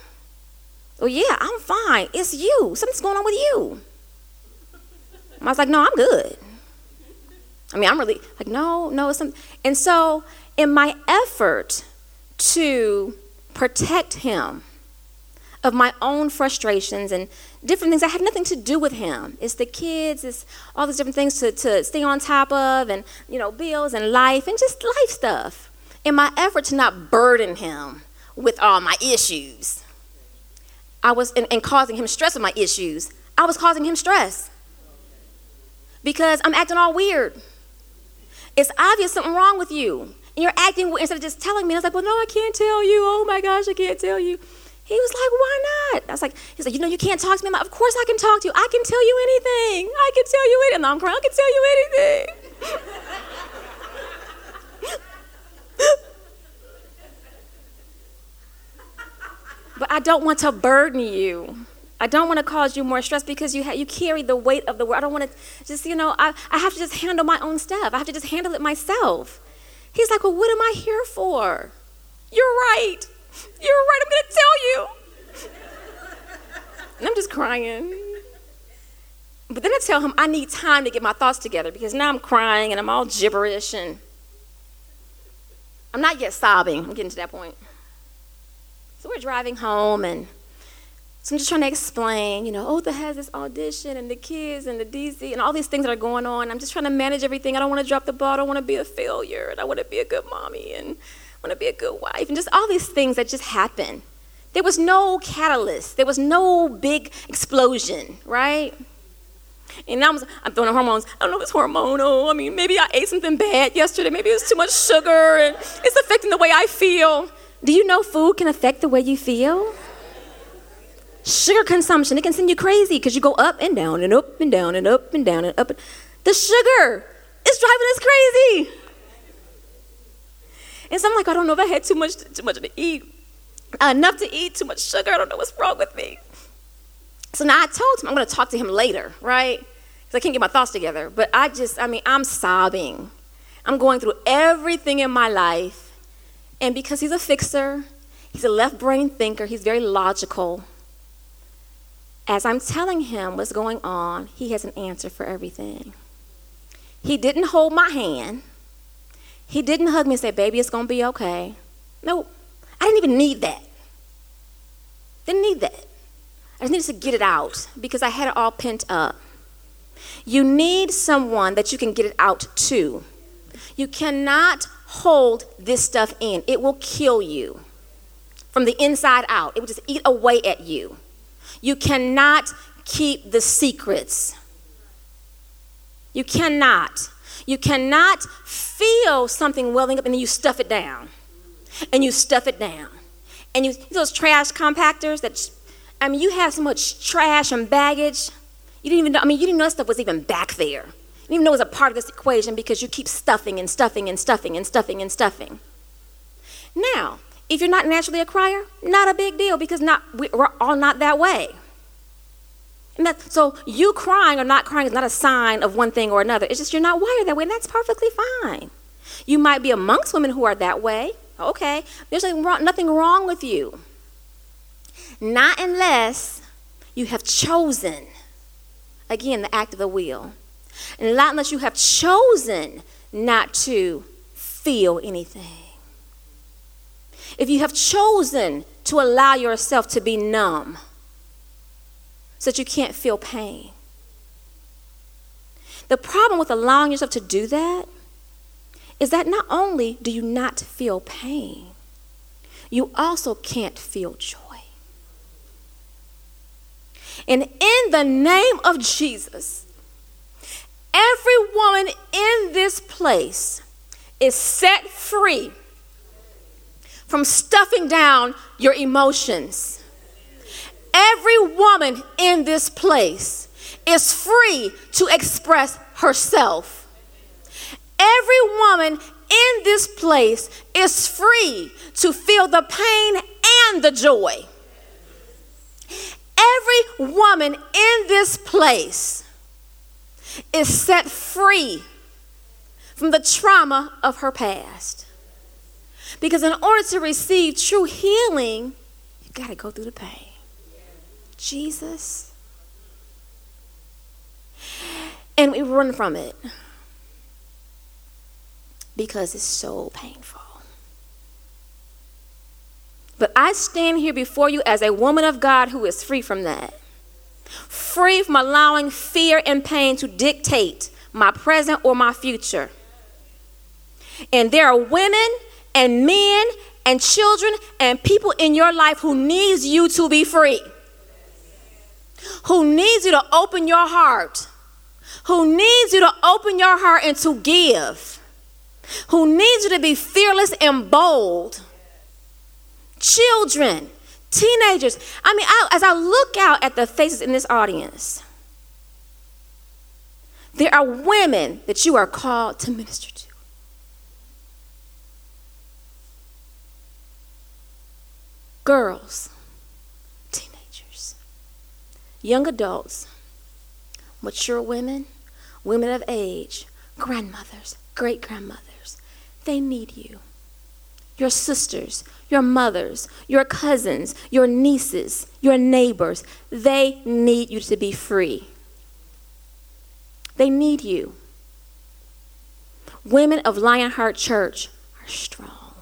Oh yeah, I'm fine. It's you. Something's going on with you. I was like, No, I'm good. I mean, I'm really like, no, no, it's something. And so, in my effort to protect him of my own frustrations and different things that had nothing to do with him, it's the kids, it's all these different things to, to stay on top of, and, you know, bills and life and just life stuff. In my effort to not burden him with all my issues, I was, and, and causing him stress with my issues, I was causing him stress because I'm acting all weird. It's obvious something wrong with you. And you're acting instead of just telling me. I was like, well, no, I can't tell you. Oh my gosh, I can't tell you. He was like, why not? I was like, he's like, you know, you can't talk to me. I'm like, of course I can talk to you. I can tell you anything. I can tell you anything. And I'm crying, I can tell you anything. [LAUGHS] but I don't want to burden you. I don't want to cause you more stress because you, ha- you carry the weight of the world. I don't want to just, you know, I, I have to just handle my own stuff. I have to just handle it myself. He's like, well, what am I here for? You're right. You're right. I'm to tell you. and I'm just crying. But then I tell him I need time to get my thoughts together because now I'm crying and I'm all gibberish and I'm not yet sobbing. I'm getting to that point. So we're driving home and so I'm just trying to explain, you know, oh, Otha has this audition and the kids and the DC and all these things that are going on. I'm just trying to manage everything. I don't want to drop the ball. I don't want to be a failure. And I want to be a good mommy and I want to be a good wife and just all these things that just happen. There was no catalyst. There was no big explosion, right? And I'm, I'm throwing hormones. I don't know if it's hormonal. I mean, maybe I ate something bad yesterday. Maybe it was too much sugar and it's affecting the way I feel. Do you know food can affect the way you feel? Sugar consumption, it can send you crazy because you go up and down and up and down and up and down and up. The sugar is driving us crazy. And so I'm like, I don't know if I had too much, too much to eat, uh, enough to eat, too much sugar. I don't know what's wrong with me. So now I told him I'm going to talk to him later, right? Because I can't get my thoughts together. But I just, I mean, I'm sobbing. I'm going through everything in my life. And because he's a fixer, he's a left brain thinker, he's very logical. As I'm telling him what's going on, he has an answer for everything. He didn't hold my hand. He didn't hug me and say, Baby, it's going to be okay. Nope. I didn't even need that. Didn't need that. I just needed to get it out because I had it all pent up. You need someone that you can get it out to. You cannot hold this stuff in, it will kill you from the inside out. It will just eat away at you. You cannot keep the secrets. You cannot. You cannot feel something welling up and then you stuff it down. And you stuff it down. And you those trash compactors that I mean you have so much trash and baggage. You didn't even know I mean you didn't know that stuff was even back there. Even know it's a part of this equation because you keep stuffing and stuffing and stuffing and stuffing and stuffing. Now, if you're not naturally a crier, not a big deal because not we're all not that way. And That, so you crying or not crying is not a sign of one thing or another. It's just you're not wired that way, and that's perfectly fine. You might be amongst women who are that way. Okay, there's nothing wrong with you. Not unless you have chosen, again, the act of the will. And not unless you have chosen not to feel anything. If you have chosen to allow yourself to be numb, so that you can't feel pain. The problem with allowing yourself to do that is that not only do you not feel pain, you also can't feel joy. And in the name of Jesus, every woman in this place is set free from stuffing down your emotions Every woman in this place is free to express herself. Every woman in this place is free to feel the pain and the joy. Every woman in this place is set free from the trauma of her past. Because in order to receive true healing, you got to go through the pain. Jesus. And we run from it because it's so painful. But I stand here before you as a woman of God who is free from that. Free from allowing fear and pain to dictate my present or my future. And there are women and men and children and people in your life who needs you to be free who needs you to open your heart, who needs you to open your heart and to give, who needs you to be fearless and bold. Children, teenagers. I mean, I, as I look out at the faces in this audience, there are women that you are called to minister to. Girls, teenagers, young adults, mature women, women of age, grandmothers, great grandmothers, they need you. Your sisters, your mothers, your cousins, your nieces, your neighbors, they need you to be free. They need you. Women of Lionheart Church are strong.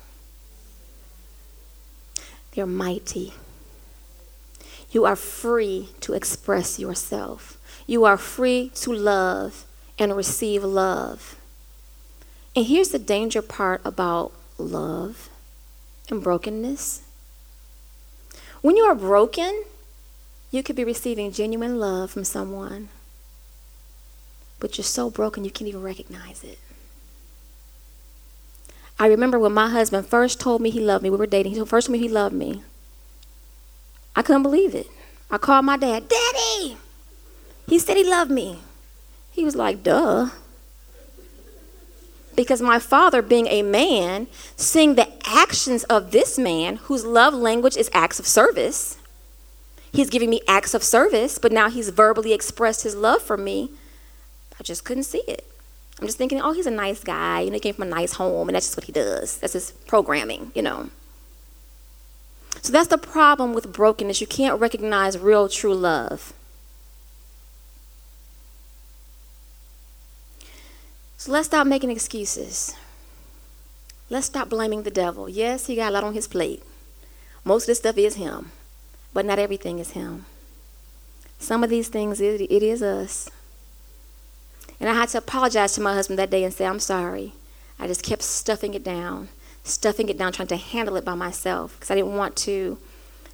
They're mighty. You are free to express yourself. You are free to love and receive love. And here's the danger part about love and brokenness. When you are broken, you could be receiving genuine love from someone, but you're so broken you can't even recognize it. I remember when my husband first told me he loved me, we were dating, he first told me he loved me. I couldn't believe it. I called my dad, Daddy! He said he loved me. He was like, duh. Because my father, being a man, seeing the actions of this man whose love language is acts of service, he's giving me acts of service, but now he's verbally expressed his love for me. I just couldn't see it. I'm just thinking, oh, he's a nice guy. You know, he came from a nice home, and that's just what he does. That's his programming, you know. So that's the problem with brokenness. You can't recognize real, true love. So let's stop making excuses. Let's stop blaming the devil. Yes, he got a lot on his plate. Most of this stuff is him, but not everything is him. Some of these things, it, it is us. And I had to apologize to my husband that day and say, I'm sorry. I just kept stuffing it down, stuffing it down, trying to handle it by myself because I didn't want to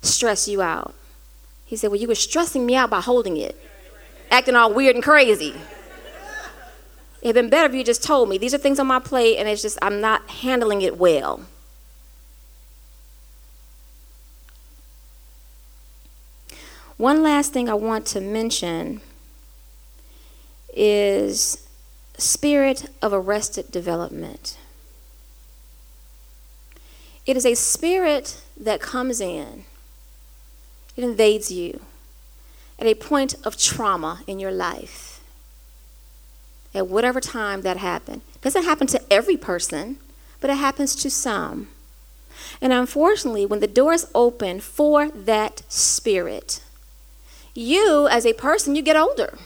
stress you out. He said, Well, you were stressing me out by holding it, acting all weird and crazy. It'd been better if you just told me these are things on my plate and it's just I'm not handling it well. One last thing I want to mention is spirit of arrested development. It is a spirit that comes in, it invades you at a point of trauma in your life. At whatever time that happened. It doesn't happen to every person, but it happens to some. And unfortunately, when the door is open for that spirit, you as a person, you get older.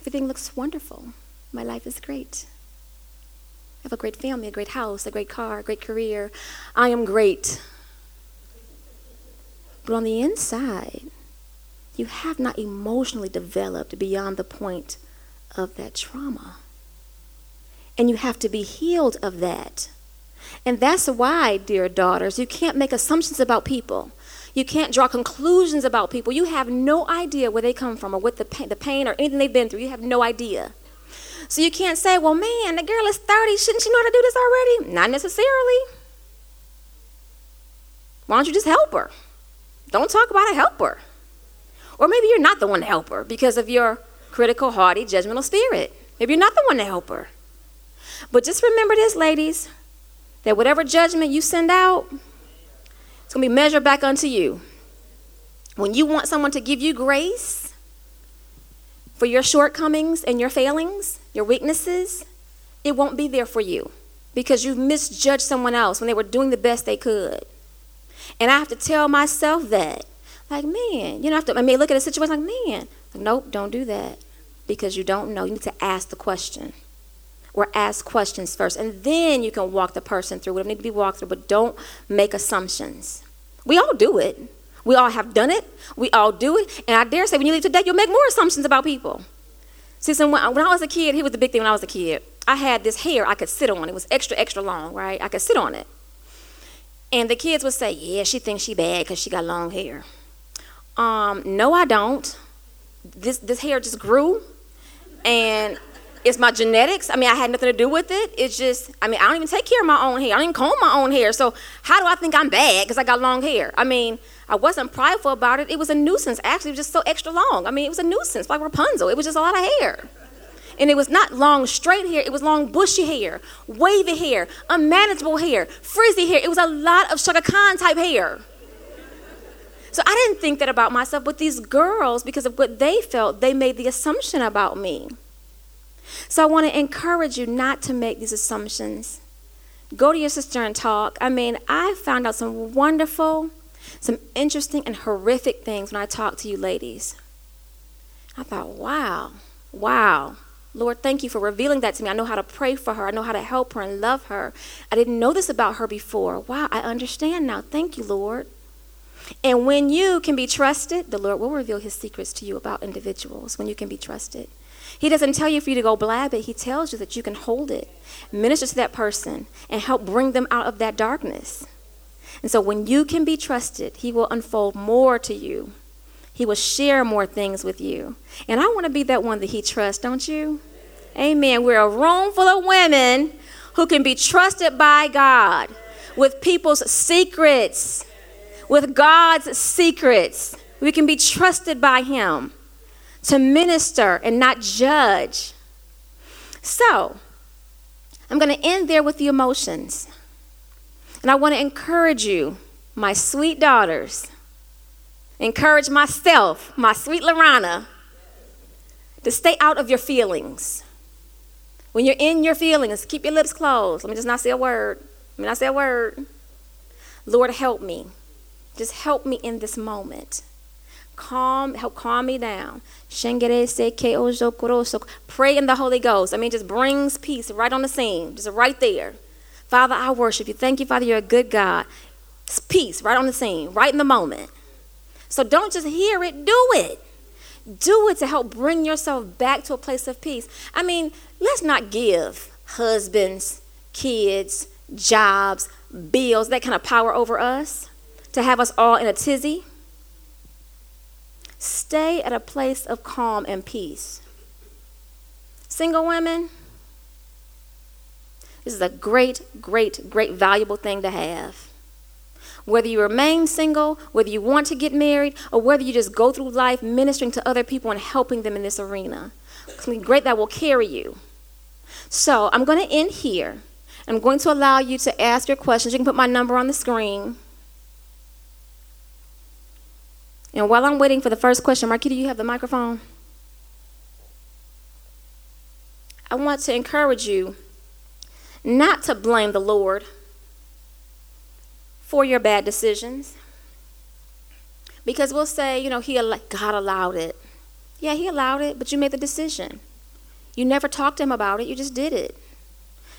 Everything looks wonderful. My life is great. I have a great family, a great house, a great car, a great career. I am great. But on the inside, you have not emotionally developed beyond the point of that trauma. And you have to be healed of that. And that's why, dear daughters, you can't make assumptions about people. You can't draw conclusions about people. You have no idea where they come from or what the pain, the pain or anything they've been through. You have no idea. So you can't say, well, man, the girl is 30. Shouldn't she know how to do this already? Not necessarily. Why don't you just help her? Don't talk about a helper. Or maybe you're not the one to help her because of your critical, haughty, judgmental spirit. Maybe you're not the one to help her. But just remember this, ladies, that whatever judgment you send out, it's going to be measured back unto you. When you want someone to give you grace for your shortcomings and your failings, your weaknesses, it won't be there for you because you've misjudged someone else when they were doing the best they could. And I have to tell myself that. Like, man, you know, have to, I may look at a situation like, man, nope, don't do that because you don't know. You need to ask the question or ask questions first, and then you can walk the person through whatever need to be walked through, but don't make assumptions. We all do it. We all have done it. We all do it. And I dare say, when you leave today, you'll make more assumptions about people. See, so when, when I was a kid, he was the big thing when I was a kid. I had this hair I could sit on. It was extra, extra long, right? I could sit on it. And the kids would say, yeah, she thinks she bad because she got long hair. Um, no, I don't. This, this hair just grew. And it's my genetics. I mean, I had nothing to do with it. It's just, I mean, I don't even take care of my own hair. I don't even comb my own hair. So how do I think I'm bad because I got long hair? I mean, I wasn't prideful about it. It was a nuisance. Actually, it was just so extra long. I mean, it was a nuisance, like Rapunzel. It was just a lot of hair. And it was not long straight hair, it was long bushy hair, wavy hair, unmanageable hair, frizzy hair. It was a lot of Chaka Khan type hair. So I didn't think that about myself, but these girls, because of what they felt, they made the assumption about me. So I want to encourage you not to make these assumptions. Go to your sister and talk. I mean, I found out some wonderful, some interesting and horrific things when I talked to you ladies. I thought, wow, wow. Lord, thank you for revealing that to me. I know how to pray for her. I know how to help her and love her. I didn't know this about her before. Wow, I understand now. Thank you, Lord. And when you can be trusted, the Lord will reveal his secrets to you about individuals when you can be trusted. He doesn't tell you for you to go blab it, He tells you that you can hold it, minister to that person, and help bring them out of that darkness. And so when you can be trusted, He will unfold more to you. He will share more things with you. And I want to be that one that He trusts, don't you? Amen. We're a room full of women who can be trusted by God with people's secrets, with God's secrets. We can be trusted by Him to minister and not judge. So, I'm going to end there with the emotions. And I want to encourage you, my sweet daughters, encourage myself, my sweet Lorana, to stay out of your feelings. When you're in your feelings, keep your lips closed. Let me just not say a word. Let me not say a word. Lord, help me. Just help me in this moment calm, help calm me down. Pray in the Holy Ghost. I mean, just brings peace right on the scene, just right there. Father, I worship you. Thank you, Father, you're a good God. It's peace right on the scene, right in the moment. So don't just hear it, do it. Do it to help bring yourself back to a place of peace. I mean, let's not give husbands, kids, jobs, bills, that kind of power over us to have us all in a tizzy. Stay at a place of calm and peace. Single women, this is a great, great, great, valuable thing to have. Whether you remain single, whether you want to get married, or whether you just go through life ministering to other people and helping them in this arena, something great that will carry you. So I'm going to end here. I'm going to allow you to ask your questions. You can put my number on the screen. And while I'm waiting for the first question, Marquita, you have the microphone? I want to encourage you not to blame the Lord for your bad decisions. Because we'll say, you know, he God allowed it. Yeah, he allowed it, but you made the decision. You never talked to him about it, you just did it.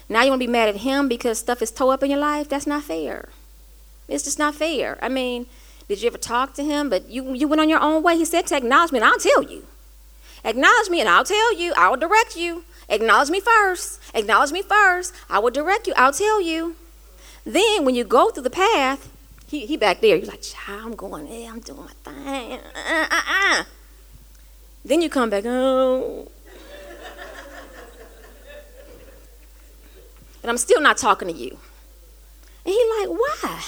Now you want to be mad at him because stuff is toe up in your life? That's not fair. It's just not fair. I mean, did you ever talk to him? But you, you went on your own way. He said to acknowledge me, and I'll tell you. Acknowledge me, and I'll tell you. I will direct you. Acknowledge me first. Acknowledge me first. I will direct you. I'll tell you. Then when you go through the path, he, he back there. He's like, Child, I'm going there. I'm doing my thing. Uh, uh, uh. Then you come back, oh. and I'm still not talking to you. And he like, why?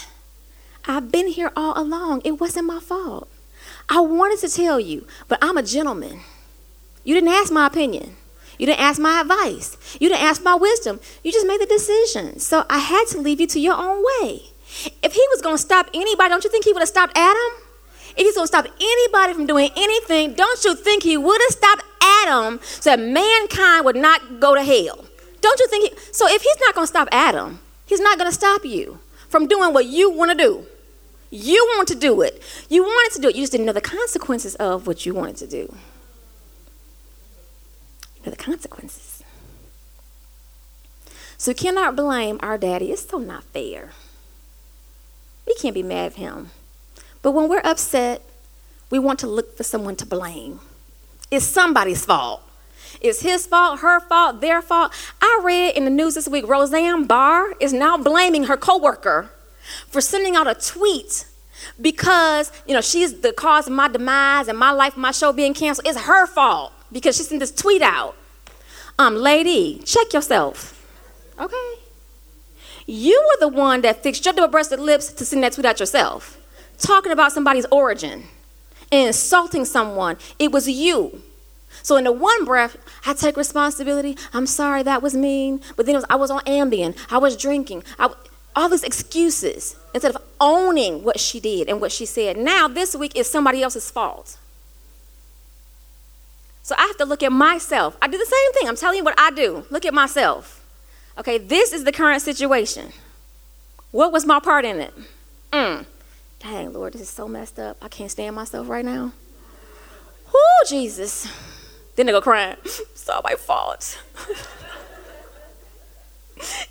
I've been here all along. It wasn't my fault. I wanted to tell you, but I'm a gentleman. You didn't ask my opinion. You didn't ask my advice. You didn't ask my wisdom. You just made the decision. So I had to leave you to your own way. If he was going to stop anybody, don't you think he would have stopped Adam? If he's going to stop anybody from doing anything, don't you think he would have stopped Adam so that mankind would not go to hell? Don't you think? He, so if he's not going to stop Adam, he's not going to stop you from doing what you want to do. You want to do it. You wanted to do it. You just didn't know the consequences of what you wanted to do You Know the consequences. So we cannot blame our daddy. It's so not fair. We can't be mad at him. But when we're upset, we want to look for someone to blame. It's somebody's fault. It's his fault, her fault, their fault. I read in the news this week Roseanne Barr is now blaming her coworker for sending out a tweet because, you know, she's the cause of my demise and my life, my show being canceled. It's her fault because she sent this tweet out. Um, lady, check yourself. Okay? You were the one that fixed your double-breasted lips to send that tweet out yourself. Talking about somebody's origin and insulting someone. It was you. So in the one breath, I take responsibility. I'm sorry that was mean. But then was, I was on Ambien. I was drinking. I, all these excuses instead of owning what she did and what she said. Now this week is somebody else's fault. So I have to look at myself. I do the same thing. I'm telling you what I do. Look at myself. Okay, this is the current situation. What was my part in it? Mm. Dang, Lord, this is so messed up. I can't stand myself right now. Oh, Jesus. Then they go crying. [LAUGHS] It's all my fault. [LAUGHS]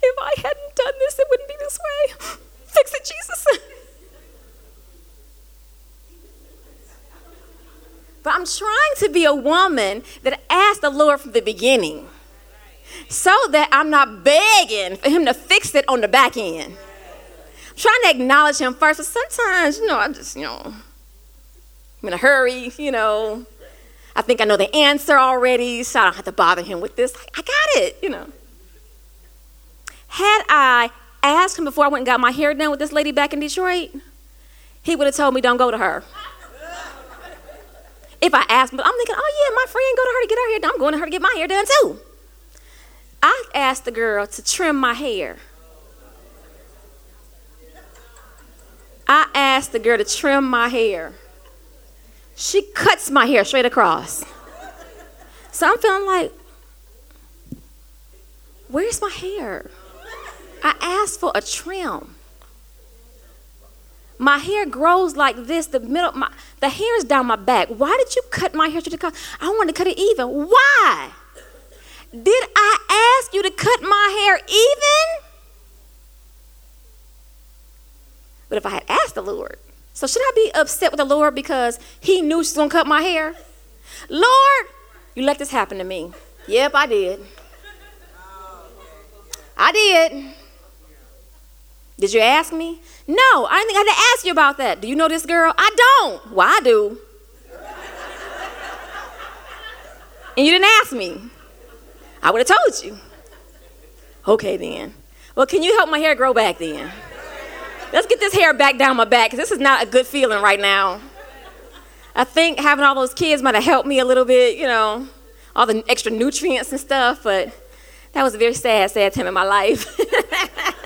if I hadn't done this, it wouldn't be this way. Fix it, Jesus. But I'm trying to be a woman that asked the Lord from the beginning so that I'm not begging for Him to fix it on the back end. I'm trying to acknowledge Him first, but sometimes, you know, I just, you know, I'm in a hurry, you know. I think I know the answer already, so I don't have to bother Him with this. I got it, you know. Had I asked Him before I went and got my hair done with this lady back in Detroit, He would have told me, don't go to her. If I ask, but I'm thinking, oh yeah, my friend go to her to get her hair done. I'm going to her to get my hair done too. I asked the girl to trim my hair. I asked the girl to trim my hair. She cuts my hair straight across. So I'm feeling like, where's my hair? I asked for a trim. My hair grows like this. The middle, my, the hair is down my back. Why did you cut my hair to the cut? I wanted to cut it even. Why? Did I ask you to cut my hair even? But if I had asked the Lord, so should I be upset with the Lord because He knew she's gonna cut my hair? Lord, you let this happen to me. Yep, I did. I did. Did you ask me? No, I didn't think I had to ask you about that. Do you know this girl? I don't. Well, I do. and you didn't ask me. I would have told you. Okay, then. Well, can you help my hair grow back then? Let's get this hair back down my back because this is not a good feeling right now. I think having all those kids might have helped me a little bit, you know, all the extra nutrients and stuff, but that was a very sad, sad time in my life. [LAUGHS]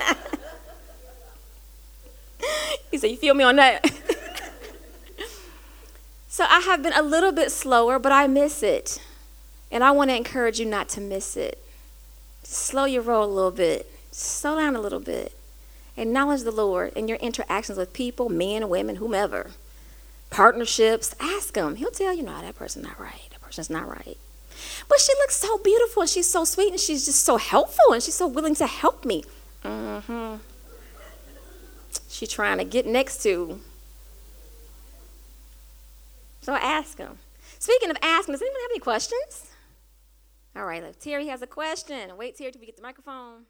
[LAUGHS] he said, You feel me on that? [LAUGHS] so I have been a little bit slower, but I miss it. And I want to encourage you not to miss it. Slow your roll a little bit, slow down a little bit. Acknowledge the Lord in your interactions with people, men, women, whomever. Partnerships, ask him. He'll tell you, no, that person's not right. That person's not right. But she looks so beautiful and she's so sweet and she's just so helpful and she's so willing to help me. Mm-hmm. She's trying to get next to. So I ask him. Speaking of asking, does anyone have any questions? All right, if Terry has a question, wait, Terry, till we get the microphone.